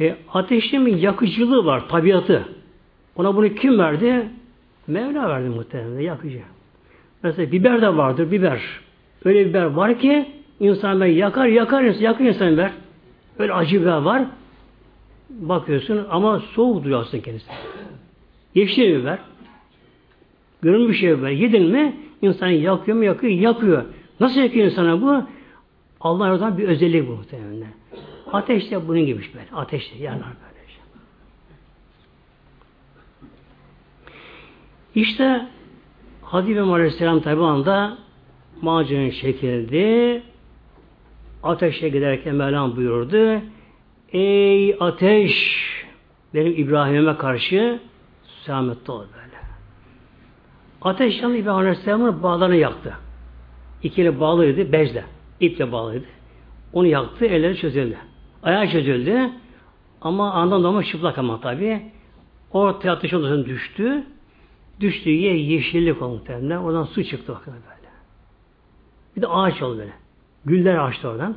E, ateşin bir yakıcılığı var, tabiatı. Ona bunu kim verdi? Mevla verdi muhtemelen, yakıcı. Mesela biber de vardır, biber. Öyle biber var ki insan yakar, yakar, yakar insan biber. Öyle acı biber var. Bakıyorsun ama soğuk duyarsın kendisi. Yeşil biber. Görünmüş şey biber. Yedin mi insanı yakıyor mu yakıyor, yakıyor. Nasıl yakıyor insana bu? Allah oradan bir özellik bu muhtemelen. Ateş de bunun gibi böyle. Ateş de yanar böyle. İşte Hazreti Aleyhisselam tabi anda macun çekildi. Ateşe giderken Mevlam buyurdu. Ey ateş benim İbrahim'e karşı selametli ol böyle. Ateş yanı İbrahim Aleyhisselam'ın bağlarını yaktı. İkiyle bağlıydı, bezle. iple bağlıydı. Onu yaktı, elleri çözüldü. Ayağı çözüldü. Ama andan doğma çıplak ama tabi. Ortaya ateş odasına düştü. Düştüğü yer yeşillik oldu muhtemelen. Oradan su çıktı bakın böyle. Bir de ağaç oldu böyle. Güller açtı oradan.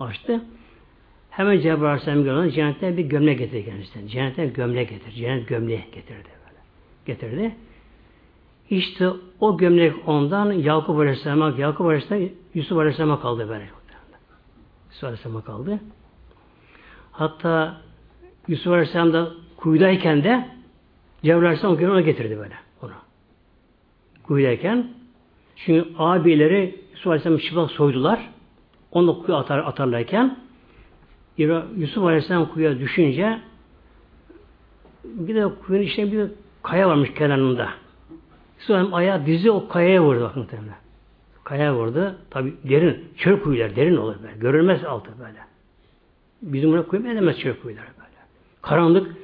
Açtı. Hemen Cebrail Aleyhisselam gördü. Cennetten bir gömlek getirdi kendisine. Cennetten gömlek getir. Cennet gömleği getirdi böyle. Getirdi. İşte o gömlek ondan Yakup Aleyhisselam'a Yakup Aleyhisselam Yusuf Aleyhisselam'a kaldı böyle. Yusuf Aleyhisselam'a kaldı. Hatta Yusuf Aleyhisselam da kuyudayken de Cebrail Aleyhisselam o ona getirdi böyle onu. Kuyudayken çünkü abileri Yusuf Aleyhisselam'ı çıplak soydular. Onu kuyu atar, atarlarken Yusuf Aleyhisselam kuyuya düşünce bir de kuyunun içinde bir kaya varmış kenarında. Yusuf Aleyhisselam ayağı dizi o kayaya vurdu muhtemelen. Kayaya vurdu. Tabi derin. Çöl kuyular derin olur böyle. Görülmez altı böyle. Bizim buna kuyum edemez çöl kuyular böyle. Karanlık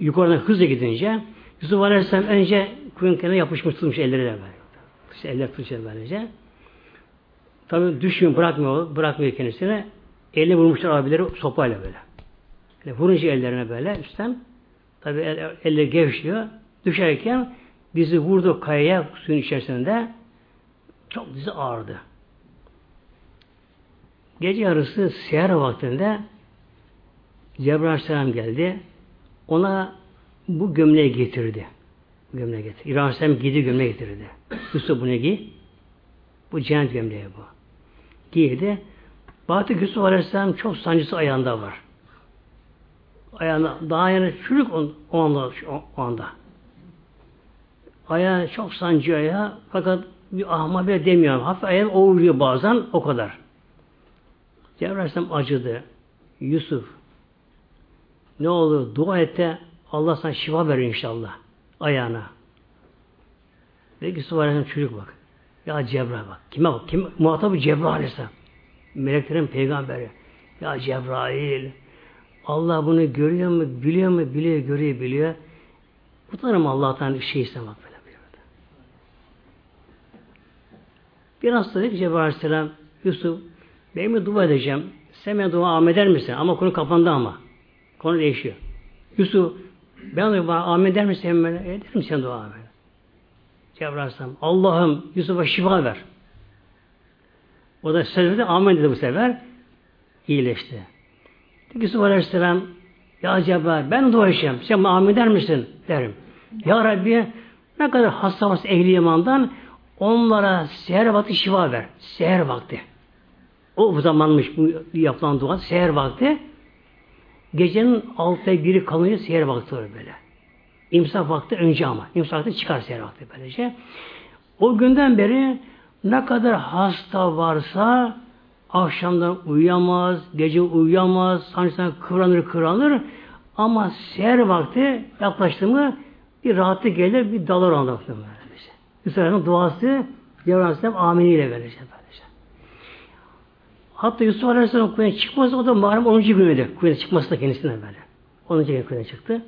yukarıdan hızla gidince Yusuf Aleyhisselam önce kuyun kenarına yapışmış tutmuş elleri de böyle. İşte eller tutmuş böylece. Tabi düşmüyor, bırakmıyor, bırakmıyor kendisine. Eline vurmuşlar abileri sopayla böyle. Yani vurunca ellerine böyle üstten tabi el, eller gevşiyor. Düşerken dizi vurdu kayaya suyun içerisinde çok dizi ağırdı. Gece yarısı seher vaktinde Cebrail Aleyhisselam geldi. Ona bu gömleği getirdi. Gömleği getirdi. İbrahim Aleyhisselam giydi gömleği getirdi. Yusuf bunu giy. Bu cennet gömleği bu. Giydi. Baktı Yusuf Aleyhisselam çok sancısı ayağında var. Ayağında daha yani çürük o, o anda. O anda. Ayağı çok sancıyor ayağı. Fakat bir ahma bile demiyorum. Hafif ayağı oğurluyor bazen o kadar. Cebrail acıdı. Yusuf ne olur dua et de Allah sana şifa verir inşallah ayağına. Ve Yusuf Aleyhisselam çocuk bak. Ya Cebrail bak. Kime bak? Kim? Muhatabı Cebrail Aleyhisselam. Meleklerin peygamberi. Ya Cebrail Allah bunu görüyor mu? Biliyor mu? Biliyor, görüyor, biliyor. Utanırım Allah'tan bir şey istemek böyle bir Biraz sonra Cebrail Aleyhisselam Yusuf ben mi dua edeceğim? Sen bana dua amin eder misin? Ama konu kapandı ama. Konu değişiyor. Yusuf ben de bana amin eder misin? Hemen eder misin dua? Cebrail Aleyhisselam Allah'ım Yusuf'a şifa ver. O da secdede amin dedi bu sefer. İyileşti. Yusuf Aleyhisselam Ya Cebrail ben dua edeceğim. Sen bana amin der misin? Derim. Ya Rabbi ne kadar hasta ehli imandan onlara seher vakti şifa ver. Seher vakti. O zamanmış bu yapılan dua. Seher vakti. Gecenin altta biri kalınca seher vakti olur böyle. İmsak vakti önce ama. İmsak vakti çıkar seher vakti böylece. O günden beri ne kadar hasta varsa akşamdan uyuyamaz, gece uyuyamaz, sancıdan kıvranır kıvranır ama seher vakti yaklaştı mı bir rahatı gelir, bir dalar anlatır. Yusuf duası Cebrail Aleyhisselam aminiyle verecek. Hatta Yusuf Aleyhisselam kuyuya çıkmazsa o da Muharrem 10. günüydü. Kuyuya çıkması da kendisine böyle. 10. gün kuyuya çıktı.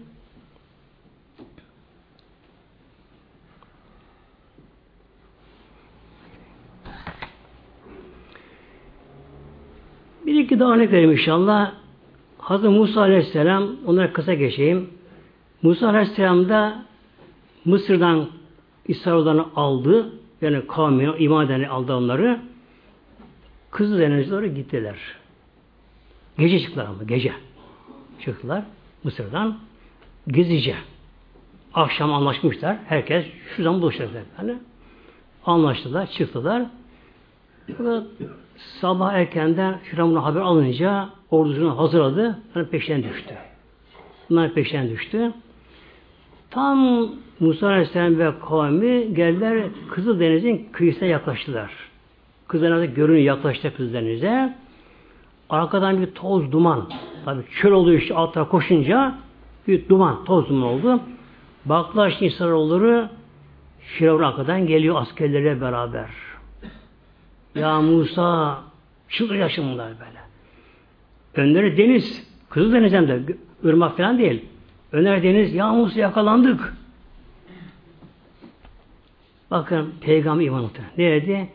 Bir iki daha örnek vereyim inşallah. Hazreti Musa Aleyhisselam, onlara kısa geçeyim. Musa Aleyhisselam da Mısır'dan İsrailoğullarını aldı. Yani kavmi, iman edeni aldı onları. Kızıl Deniz'e doğru gittiler. Gece çıktılar ama gece. Çıktılar Mısır'dan. Gezice. Akşam anlaşmışlar. Herkes şu zaman buluşacaklar. Yani anlaştılar, çıktılar. Fakat sabah erkenden Firavun'a haber alınca ordusunu hazırladı. Bunlar peşten düştü. Bunlar peşten düştü. Tam Musa Aleyhisselam ve kavmi geldiler Kızıl Deniz'in kıyısına yaklaştılar. Kızıl Deniz'e görünüyor yaklaştı Deniz'e. Arkadan bir toz duman. Tabi çöl olduğu işte altta koşunca bir duman, toz duman oldu. Baktılar işte İsrailoğulları Firavun arkadan geliyor askerlere beraber. Ya Musa çıldıracak şimdi böyle. Önleri deniz. Kızıl Deniz'den de ırmak falan değil. Öner deniz ya Musa yakalandık. Bakın peygamber iman Ne dedi?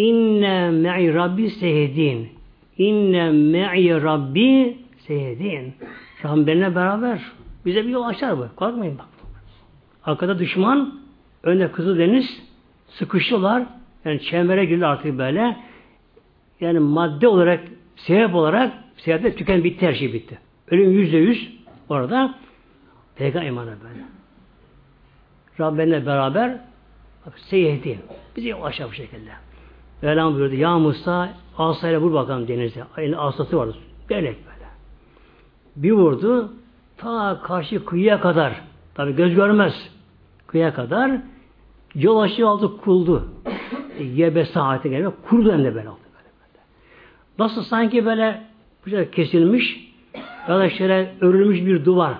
İnne me'i rabbi sehdin. İnne me'i rabbi sehdin. Rabbim benimle beraber. Bize bir yol açar bu. Korkmayın bak. Arkada düşman, önde Kızıldeniz sıkışıyorlar. Yani çembere girdi artık böyle. Yani madde olarak, sebep olarak seyahatte tüken bitti, her şey bitti. Ölüm yüzde yüz orada. Peygamber imanı böyle. Rabbinle beraber bak, seyyehdi. Bizi yavaş bu şekilde. Mevlam buyurdu. Ya Musa asayla vur bakalım denize. Elinde asası vardı. Belek böyle. Bir vurdu. Ta karşı kıyıya kadar. Tabi göz görmez. Kıyıya kadar yol aşağı aldı kuldu. E, yebe saati gelme. Kurdu hem de böyle oldu. Böyle, böyle. Nasıl sanki böyle bıçak kesilmiş ya da şöyle örülmüş bir duvar.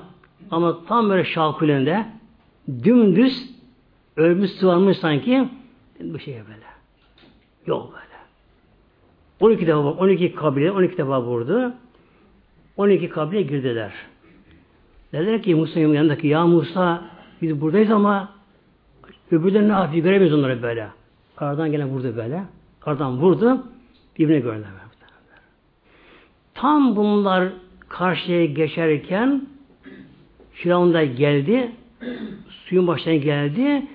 Ama tam böyle şalkulende dümdüz örmüş sıvarmış sanki bu şey böyle. Yok böyle. 12 defa 12 kabile 12 defa vurdu. 12 kabile girdiler. Dediler ki Musa'nın yanındaki ya Musa biz buradayız ama öbürleri ne yapıyor? Göremeyiz onları böyle. Aradan gene vurdu böyle. Aradan vurdu. Birbirine gördüler. Tam bunlar karşıya geçerken Firavun da geldi. Suyun başına geldi.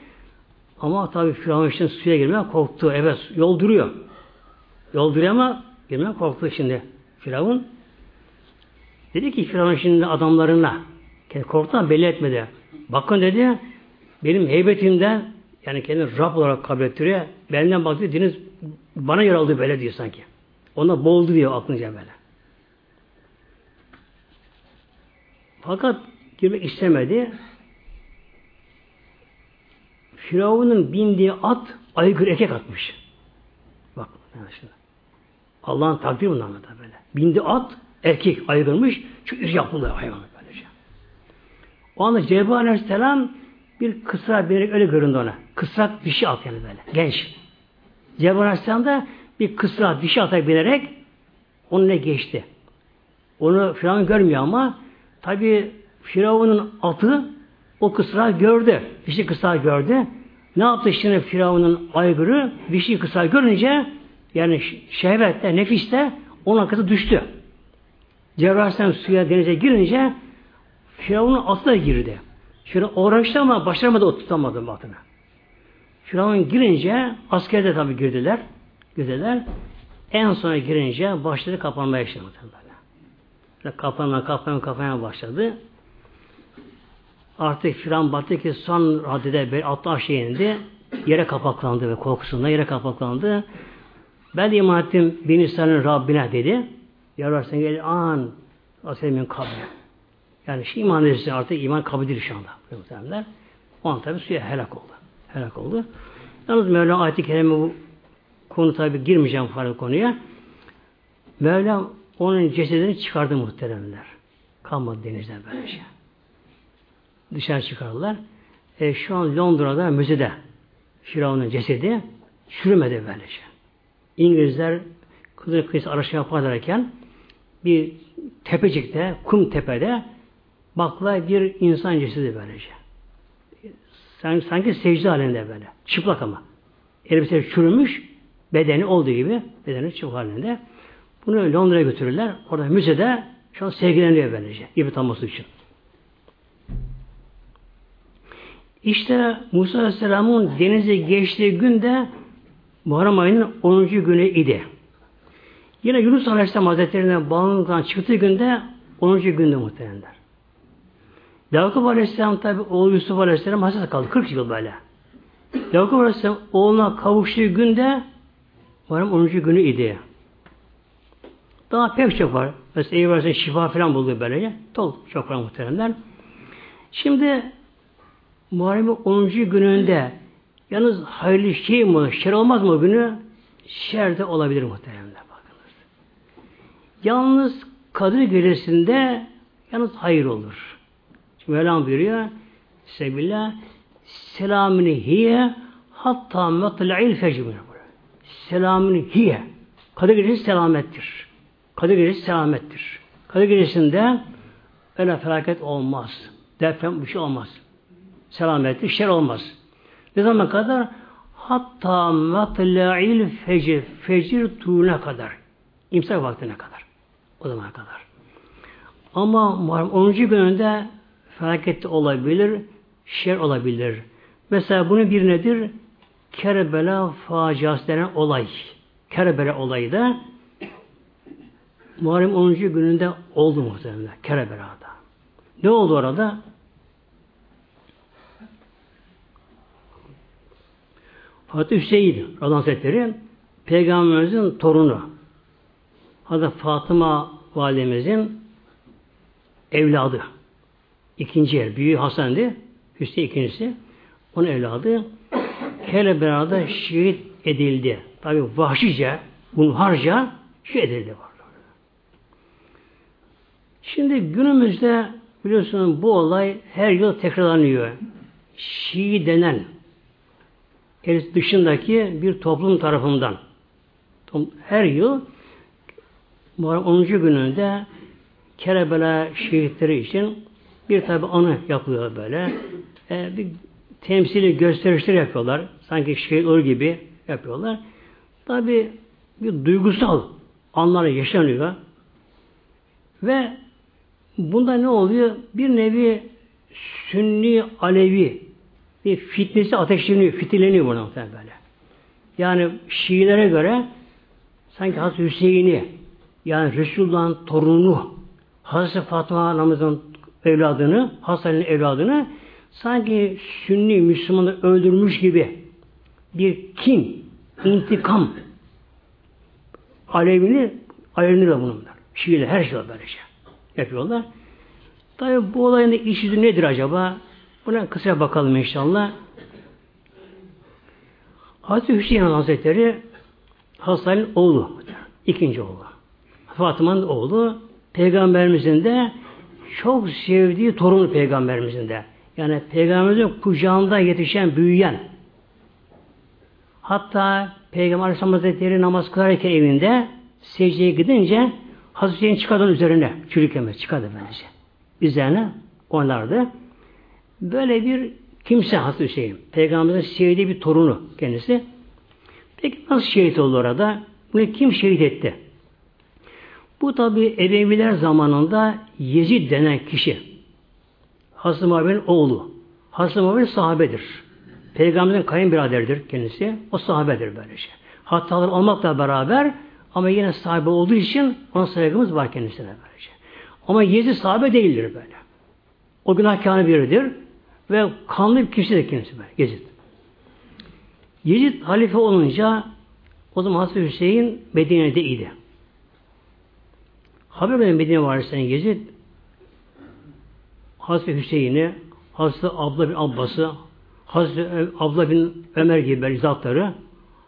Ama tabi Firavun için suya girmeye korktu. Evet yol duruyor. Yol duruyor ama girmeye korktu şimdi Firavun. Dedi ki Firavun şimdi adamlarına korktuğundan belli etmedi. Bakın dedi benim heybetimden yani kendini Rab olarak kabul ettiriyor. Benden baktı deniz bana yer aldı böyle diyor sanki. Ona boğuldu diyor aklınca böyle. Fakat girmek istemedi. Firavun'un bindiği at aygır erkek atmış. Bak Allah'ın takdiri bundan da böyle. Bindi at erkek aygırmış. Çok iri yapılı hayvan böylece. O anda Cebrail Aleyhisselam bir kısrak bir öyle göründü ona. Kısrak dişi at yani böyle. Genç. Cebrail Aleyhisselam da bir kısrak dişi ata binerek onunla geçti. Onu Firavun görmüyor ama tabi Firavun'un atı o kısrağı gördü. Dişi kısrağı gördü. Ne yaptı şimdi Firavun'un aygırı? Dişi kısrağı görünce yani şehvette, nefiste onun arkası düştü. Cebrail suya denize girince Firavun'un atı da girdi. Şöyle uğraştı ama başaramadı o tutamadı batını. Firavun girince asker de tabi girdiler. Girdiler. En sona girince başladı kapanmaya başladı. Kapanma, kapanma, kapanmaya başladı. Artık Firavun baktı ki son raddede bir altı aşağı indi. Yere kapaklandı ve korkusundan yere kapaklandı. Ben de iman ettim bin İsrail'in Rabbine dedi. Yararsan gel an aselimin kabri. Yani şu iman edilse artık iman kabuldir şu anda. Muhtemelenler. O an tabi suya helak oldu. Helak oldu. Yalnız Mevla ayet-i kerime bu konu tabi girmeyeceğim fazla konuya. Mevla onun cesedini çıkardı muhteremler. Kalmadı denizden böyle şey. Dışarı çıkardılar. E, şu an Londra'da müzede Firavun'un cesedi çürümedi böylece. İngilizler Kızıl Kıyısı araştırma yaparlarken bir tepecikte, kum tepede bakla bir insan cesedi böylece. Sanki, sanki secde halinde böyle. Çıplak ama. Elbise çürümüş, bedeni olduğu gibi, bedeni çıplak halinde. Bunu Londra'ya götürürler. Orada müzede şu an sevgileniyor böylece. İbret alması için. İşte Musa Aleyhisselam'ın denize geçtiği günde Muharrem ayının 10. günü idi. Yine Yunus Aleyhisselam Hazretleri'ne bağımlılıktan çıktığı günde 10. gündü muhtemelenler. Yakup Aleyhisselam tabi oğlu Yusuf Aleyhisselam hasret kaldı. 40 yıl böyle. Yakup Aleyhisselam oğluna kavuştuğu günde Muharrem 10. günü idi. Daha pek çok var. Mesela Eyüp şifa falan buldu böylece. Tol çok var muhteremler. Şimdi Muharrem 10. gününde yalnız hayırlı şey mi şer olmaz mı günü? Şer de olabilir muhteremler bakınız. Yalnız Kadir Gecesi'nde yalnız hayır olur. Şimdi Mevlam buyuruyor Sebillah selamini hiye hatta matla'il fecr selamini hiye Kadir Gecesi selamettir. Kadir Gecesi selamettir. Kadir Gecesi'nde öyle felaket olmaz. Deprem bir şey olmaz. Selamettir, şer olmaz. Ne zaman kadar? Hatta matla'il fecir, fecir tuğuna kadar. İmsak vaktine kadar. O zamana kadar. Ama 10. gününde felaket olabilir, şer olabilir. Mesela bunun bir nedir? Kerbela faciası denen olay. Kerbela olayı da Muharrem 10. gününde oldu muhtemelen. Kerbela'da. Ne oldu orada? Fatih Hüseyin Radhan Hazretleri Peygamberimizin torunu. Hazreti Fatıma validemizin evladı. İkinci el. Büyüğü Hasan'dı. Hüseyin ikincisi. Onun evladı. Kerbela'da şehit edildi. Tabi vahşice, bunharca şehit edildi. Şimdi günümüzde biliyorsunuz bu olay her yıl tekrarlanıyor. Şii denen dışındaki bir toplum tarafından her yıl Muharrem 10. gününde Kerbela şehitleri için bir tabi anı yapılıyor böyle. E, bir temsili gösterişler yapıyorlar. Sanki şehit olur gibi yapıyorlar. Tabi bir duygusal anlar yaşanıyor. Ve bunda ne oluyor? Bir nevi Sünni Alevi bir fitnesi ateşleniyor, fitileniyor buna böyle. Yani Şiilere göre sanki Hazreti Hüseyin'i yani Resulullah'ın torunu Hazreti Fatıma anamızın evladını, Hasan'ın evladını sanki Sünni Müslümanı öldürmüş gibi bir kin, intikam alevini alevini bunlar. Şiiler her şey böyle şey yapıyorlar. Tabi bu olayın yüzü nedir acaba? Buna kısa bakalım inşallah. Hazreti Hüseyin Hazretleri Hasan'ın oğlu. ikinci oğlu. Fatıma'nın oğlu. Peygamberimizin de çok sevdiği torunu peygamberimizin de. Yani peygamberimizin kucağında yetişen, büyüyen. Hatta Peygamber Aleyhisselam Hazretleri namaz kılarken evinde secdeye gidince Hazreti Hüseyin çıkardı üzerine. Çürük emir çıkardı bence. Üzerine onlardı. Böyle bir kimse Hazreti Hüseyin. Peygamberimizin sevdiği bir torunu kendisi. Peki nasıl şehit oldu orada? Bunu kim şehit etti? Bu tabi Emeviler zamanında Yezid denen kişi. Hazreti Muhammed'in oğlu. Hazreti Muhammed sahabedir. Peygamberin kayınbiraderidir kendisi. O sahabedir böylece. Şey. Hatalar olmakla beraber ama yine sahibi olduğu için ona saygımız var kendisine böylece. Şey. Ama Yezid sahabe değildir böyle. O günahkarı biridir. Ve kanlı bir kimsedir kendisi böyle. Yezid. Yezid halife olunca o zaman Hazreti Hüseyin Medine'de idi. Haber veren Medine valisinden Yezid Hazreti Hüseyin'i, Hazreti Abla bin Abbas'ı, Hazreti Abla bin Ömer gibi zatları,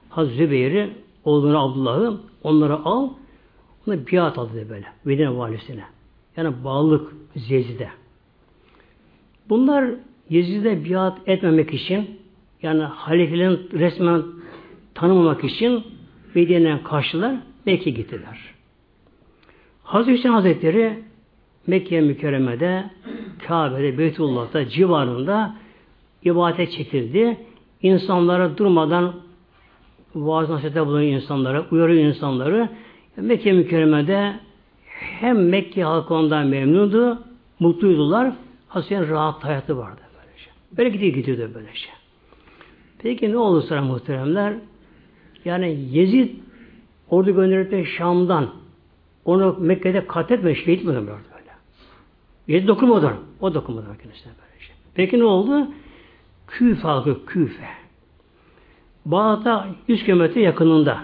Hazreti Zübeyir'i, oğlunu Abdullah'ı onları al, ona biat aldı böyle Medine valisine. Yani bağlılık Yezid'e. Bunlar Yezid'e biat etmemek için yani halifelerin resmen tanımamak için Medine'den karşılar Mekke gittiler. Hazreti Hüseyin Hazretleri Mekke mükerremede Kabe'de, Beytullah'ta civarında ibadete çekildi. İnsanlara durmadan vaaz nasihate bulunan insanlara, uyarıyor insanları. Mekke mükerremede hem Mekke halkı ondan memnundu, mutluydular. Hazreti rahat hayatı vardı. Böyle gidiyor gidiyordu böyle şey. Peki ne oldu sonra muhteremler? Yani Yezid ordu gönderilip Şam'dan onu Mekke'de katletme, şehit mi böyle? Yedi dokunmadı. O dokunmadı kendisine böyle şey. Peki ne oldu? Küf halkı, Küfe. Bağdat'a 100 kilometre yakınında.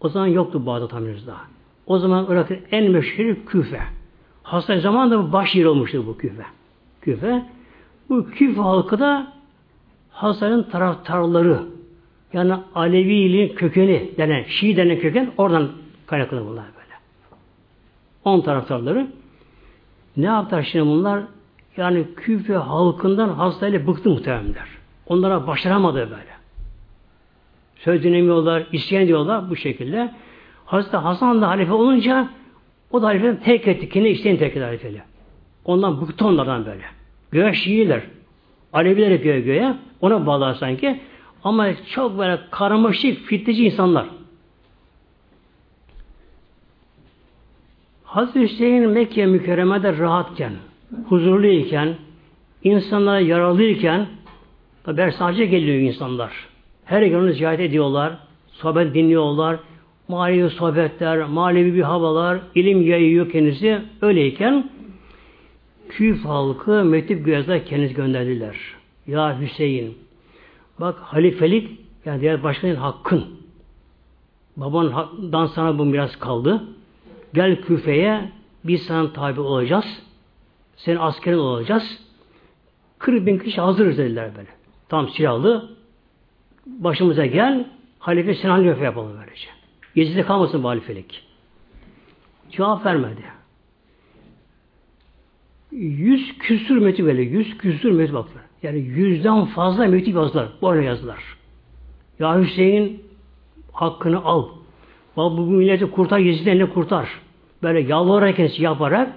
O zaman yoktu Bağdat henüz daha. O zaman Irak'ın en meşhur Küfe. Hastane zamanında baş yeri olmuştu bu Küfe. Küfe. Bu Küfe halkı da Hasan'ın taraftarları. Yani Alevi'nin kökeni denen, Şii denen köken oradan kaynaklı bunlar böyle. On taraftarları. Ne yaptılar şimdi bunlar? Yani Küfe halkından hastayla bıktı muhtemelenler. Onlara başaramadı böyle. Söz dinlemiyorlar, isyan diyorlar bu şekilde. Hazreti Hasan da halife olunca o da halifeden terk etti. Kendi isteğini terk etti halifeli. Ondan bıktı onlardan böyle. Göğe Şiiler. Aleviler yapıyor göğe. Ona bağlar sanki. Ama çok böyle karmaşık, fitneci insanlar. Hazreti Hüseyin Mekke mükerremede rahatken, huzurluyken, insanlara yaralıyken, tabi sadece geliyor insanlar. Her gün ziyaret ediyorlar, sohbet dinliyorlar, manevi sohbetler, manevi bir havalar, ilim yayıyor kendisi. Öyleyken Küf halkı Mektep Güyaz'da kendisi gönderdiler. Ya Hüseyin, bak halifelik, yani diğer başkanın hakkın. Babandan sana bu miras kaldı. Gel Küfe'ye biz sana tabi olacağız. Senin askerin olacağız. 40 bin kişi hazırız dediler böyle. Tam silahlı. Başımıza gel. Halife sen halife yapalım böylece. Yezid'e kalmasın bu halifelik. Cevap vermedi. Yüz küsür mektup böyle. Yüz küsür mektup baktılar. Yani yüzden fazla mektup yazdılar. Arada yazdılar. Ya Hüseyin hakkını al. Bu, bu milleti kurtar, Yezid'i eline kurtar böyle yalvararak yaparak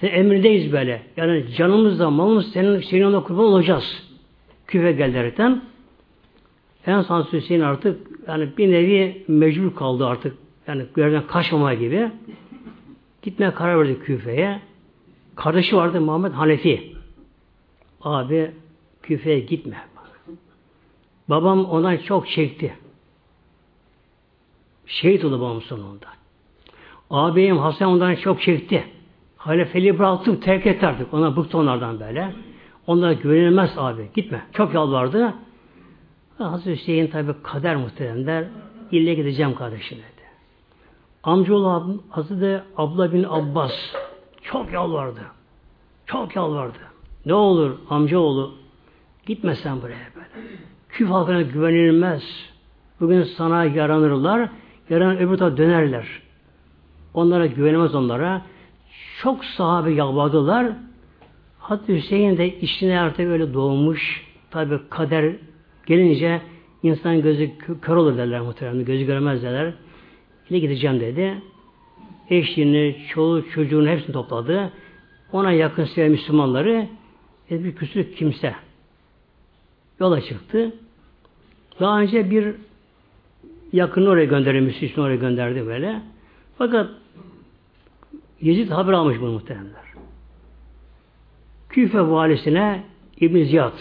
sen emrindeyiz böyle. Yani canımızla malımız senin senin ona kurban olacağız. Küfe geldirirken en son Hüseyin artık yani bir nevi mecbur kaldı artık. Yani görevden kaçmama gibi. Gitmeye karar verdi Küfe'ye. Kardeşi vardı Muhammed Hanefi. Abi Küfe'ye gitme. Babam ondan çok çekti. Şehit oldu babam sonunda. Ağabeyim Hasan ondan çok çekti. Halifeliği bıraktım, terk etti artık. Ona bıktı onlardan böyle. Onlara güvenilmez abi. Gitme. Çok yalvardı. Hazreti Hüseyin tabi kader muhteremler. İlle gideceğim kardeşim dedi. Amcaoğlu Hazreti Abla bin Abbas çok yalvardı. Çok yalvardı. Ne olur amcaoğlu gitme sen buraya böyle. Küf halkına güvenilmez. Bugün sana yaranırlar. Yarın öbür tarafa dönerler. Onlara güvenemez onlara. Çok sahabe yalvardılar. Hatta Hüseyin de içine artık öyle doğmuş. Tabi kader gelince insan gözü kör olur derler muhtemelen. Gözü göremez derler. Ile gideceğim dedi. Eşini, çoluğu, çocuğunu hepsini topladı. Ona yakın seven Müslümanları e, bir küçük kimse yola çıktı. Daha önce bir yakını oraya gönderdi, Müslüman oraya gönderdi böyle. Fakat Yezid haber almış bunu muhteremler. Küfe valisine İbn Ziyad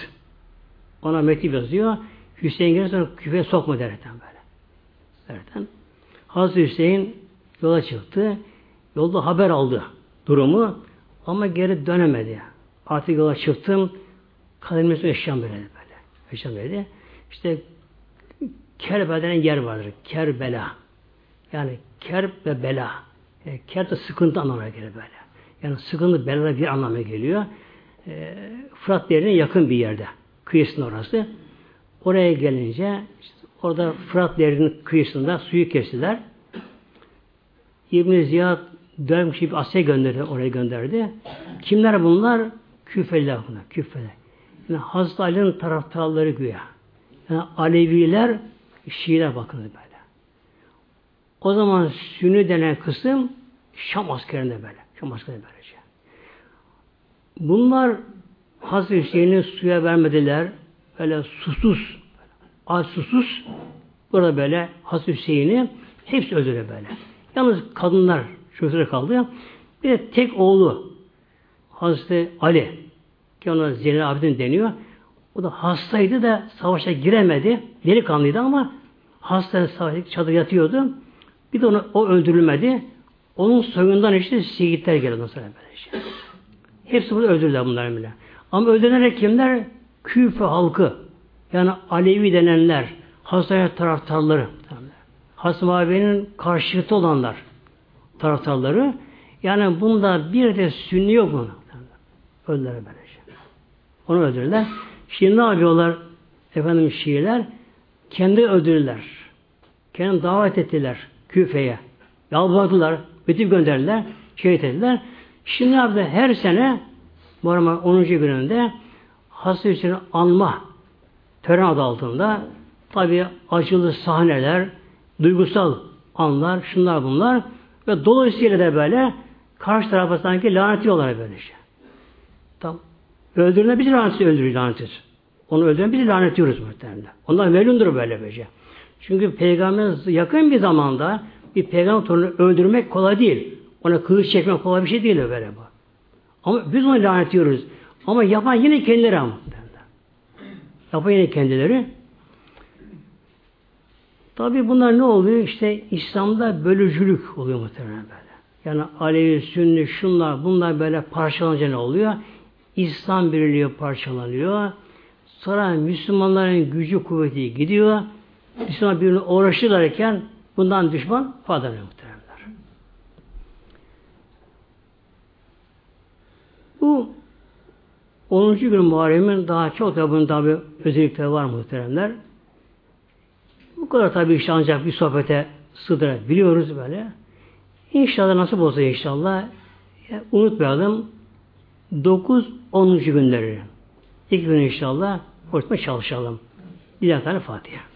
ona mektup yazıyor. Hüseyin gelirse sonra küfe sokma derken böyle. Derken Hazreti Hüseyin yola çıktı. Yolda haber aldı durumu ama geri dönemedi. Artık yola çıktım. Kademesi eşyam böyle böyle. Eşyam böyle. İşte Kerbela yer vardır. Kerbela. Yani kerb ve bela. E, kerb de sıkıntı anlamına gelir böyle. Yani sıkıntı bela bir anlamına geliyor. E, Fırat derine yakın bir yerde. Kıyısında orası. Oraya gelince işte orada Fırat derinin kıyısında suyu kestiler. İbn Ziyad dönmüş bir Asya gönderdi, oraya gönderdi. Kimler bunlar? Küfeliler bunlar, küfeliler. Yani Hazreti Ali'nin taraftarları güya. Yani Aleviler, Şiiler bakın böyle. O zaman Sünni denen kısım Şam askerinde böyle. Şam askerinde böylece. Bunlar Hazreti Hüseyin'i suya vermediler. Böyle susuz, aç susuz burada böyle Hazreti Hüseyin'i hepsi öldürüyor böyle. Yalnız kadınlar çocuklar kaldı. Bir de tek oğlu Hazreti Ali ki ona Zeynel Abidin deniyor. O da hastaydı da savaşa giremedi. Delikanlıydı ama hasta savaşta çadır yatıyordu. Bir de onu, o öldürülmedi. Onun soyundan işte seyitler geldi sonra böylece. Hepsi burada öldürdüler bunlar bile. Ama öldürülerek kimler? Küfe halkı. Yani Alevi denenler, Hazreti taraftarları. Hasım abinin karşıtı olanlar taraftarları. Yani bunda bir de sünni yok mu? Öldüler böylece. Onu öldürdüler. Şimdi ne yapıyorlar? Efendim Şiiler kendi öldürdüler. Kendi davet ettiler Küfe'ye. Yalvardılar, bütün gönderdiler, şehit ettiler. Şimdi ne? Her sene Muharrem 10. gününde Hazreti Hüseyin'i anma tören adı altında tabi acılı sahneler, duygusal anlar, şunlar bunlar ve dolayısıyla da böyle karşı tarafa sanki lanetiyorlar böylece. Tam öldürülen bir laneti öldürüyor lanetiz. Onu öldüren bir lanetiyoruz muhtemelen. Ondan melundur böyle böylece. Çünkü peygamberimiz yakın bir zamanda bir peygamber torunu öldürmek kolay değil. Ona kılıç çekmek kolay bir şey değil böyle bu. Ama biz onu lanetiyoruz. Ama yapan yine kendileri ama. Yapan yine kendileri. Tabi bunlar ne oluyor? İşte İslam'da bölücülük oluyor muhtemelen böyle. Yani Alevi, Sünni, şunlar, bunlar böyle parçalanınca ne oluyor? İslam birliği parçalanıyor. Sonra Müslümanların gücü kuvveti gidiyor. Müslüman birine uğraşırlarken bundan düşman faydalanıyor muhtemelenler. Bu 10. gün Muharrem'in daha çok da bunun tabi özellikleri var muhteremler. Bu kadar tabi işte ancak bir sohbete biliyoruz böyle. İnşallah nasıl olsa inşallah ya, unutmayalım 9-10. günleri. İlk gün inşallah konuşmaya çalışalım. Bir tane Fatiha.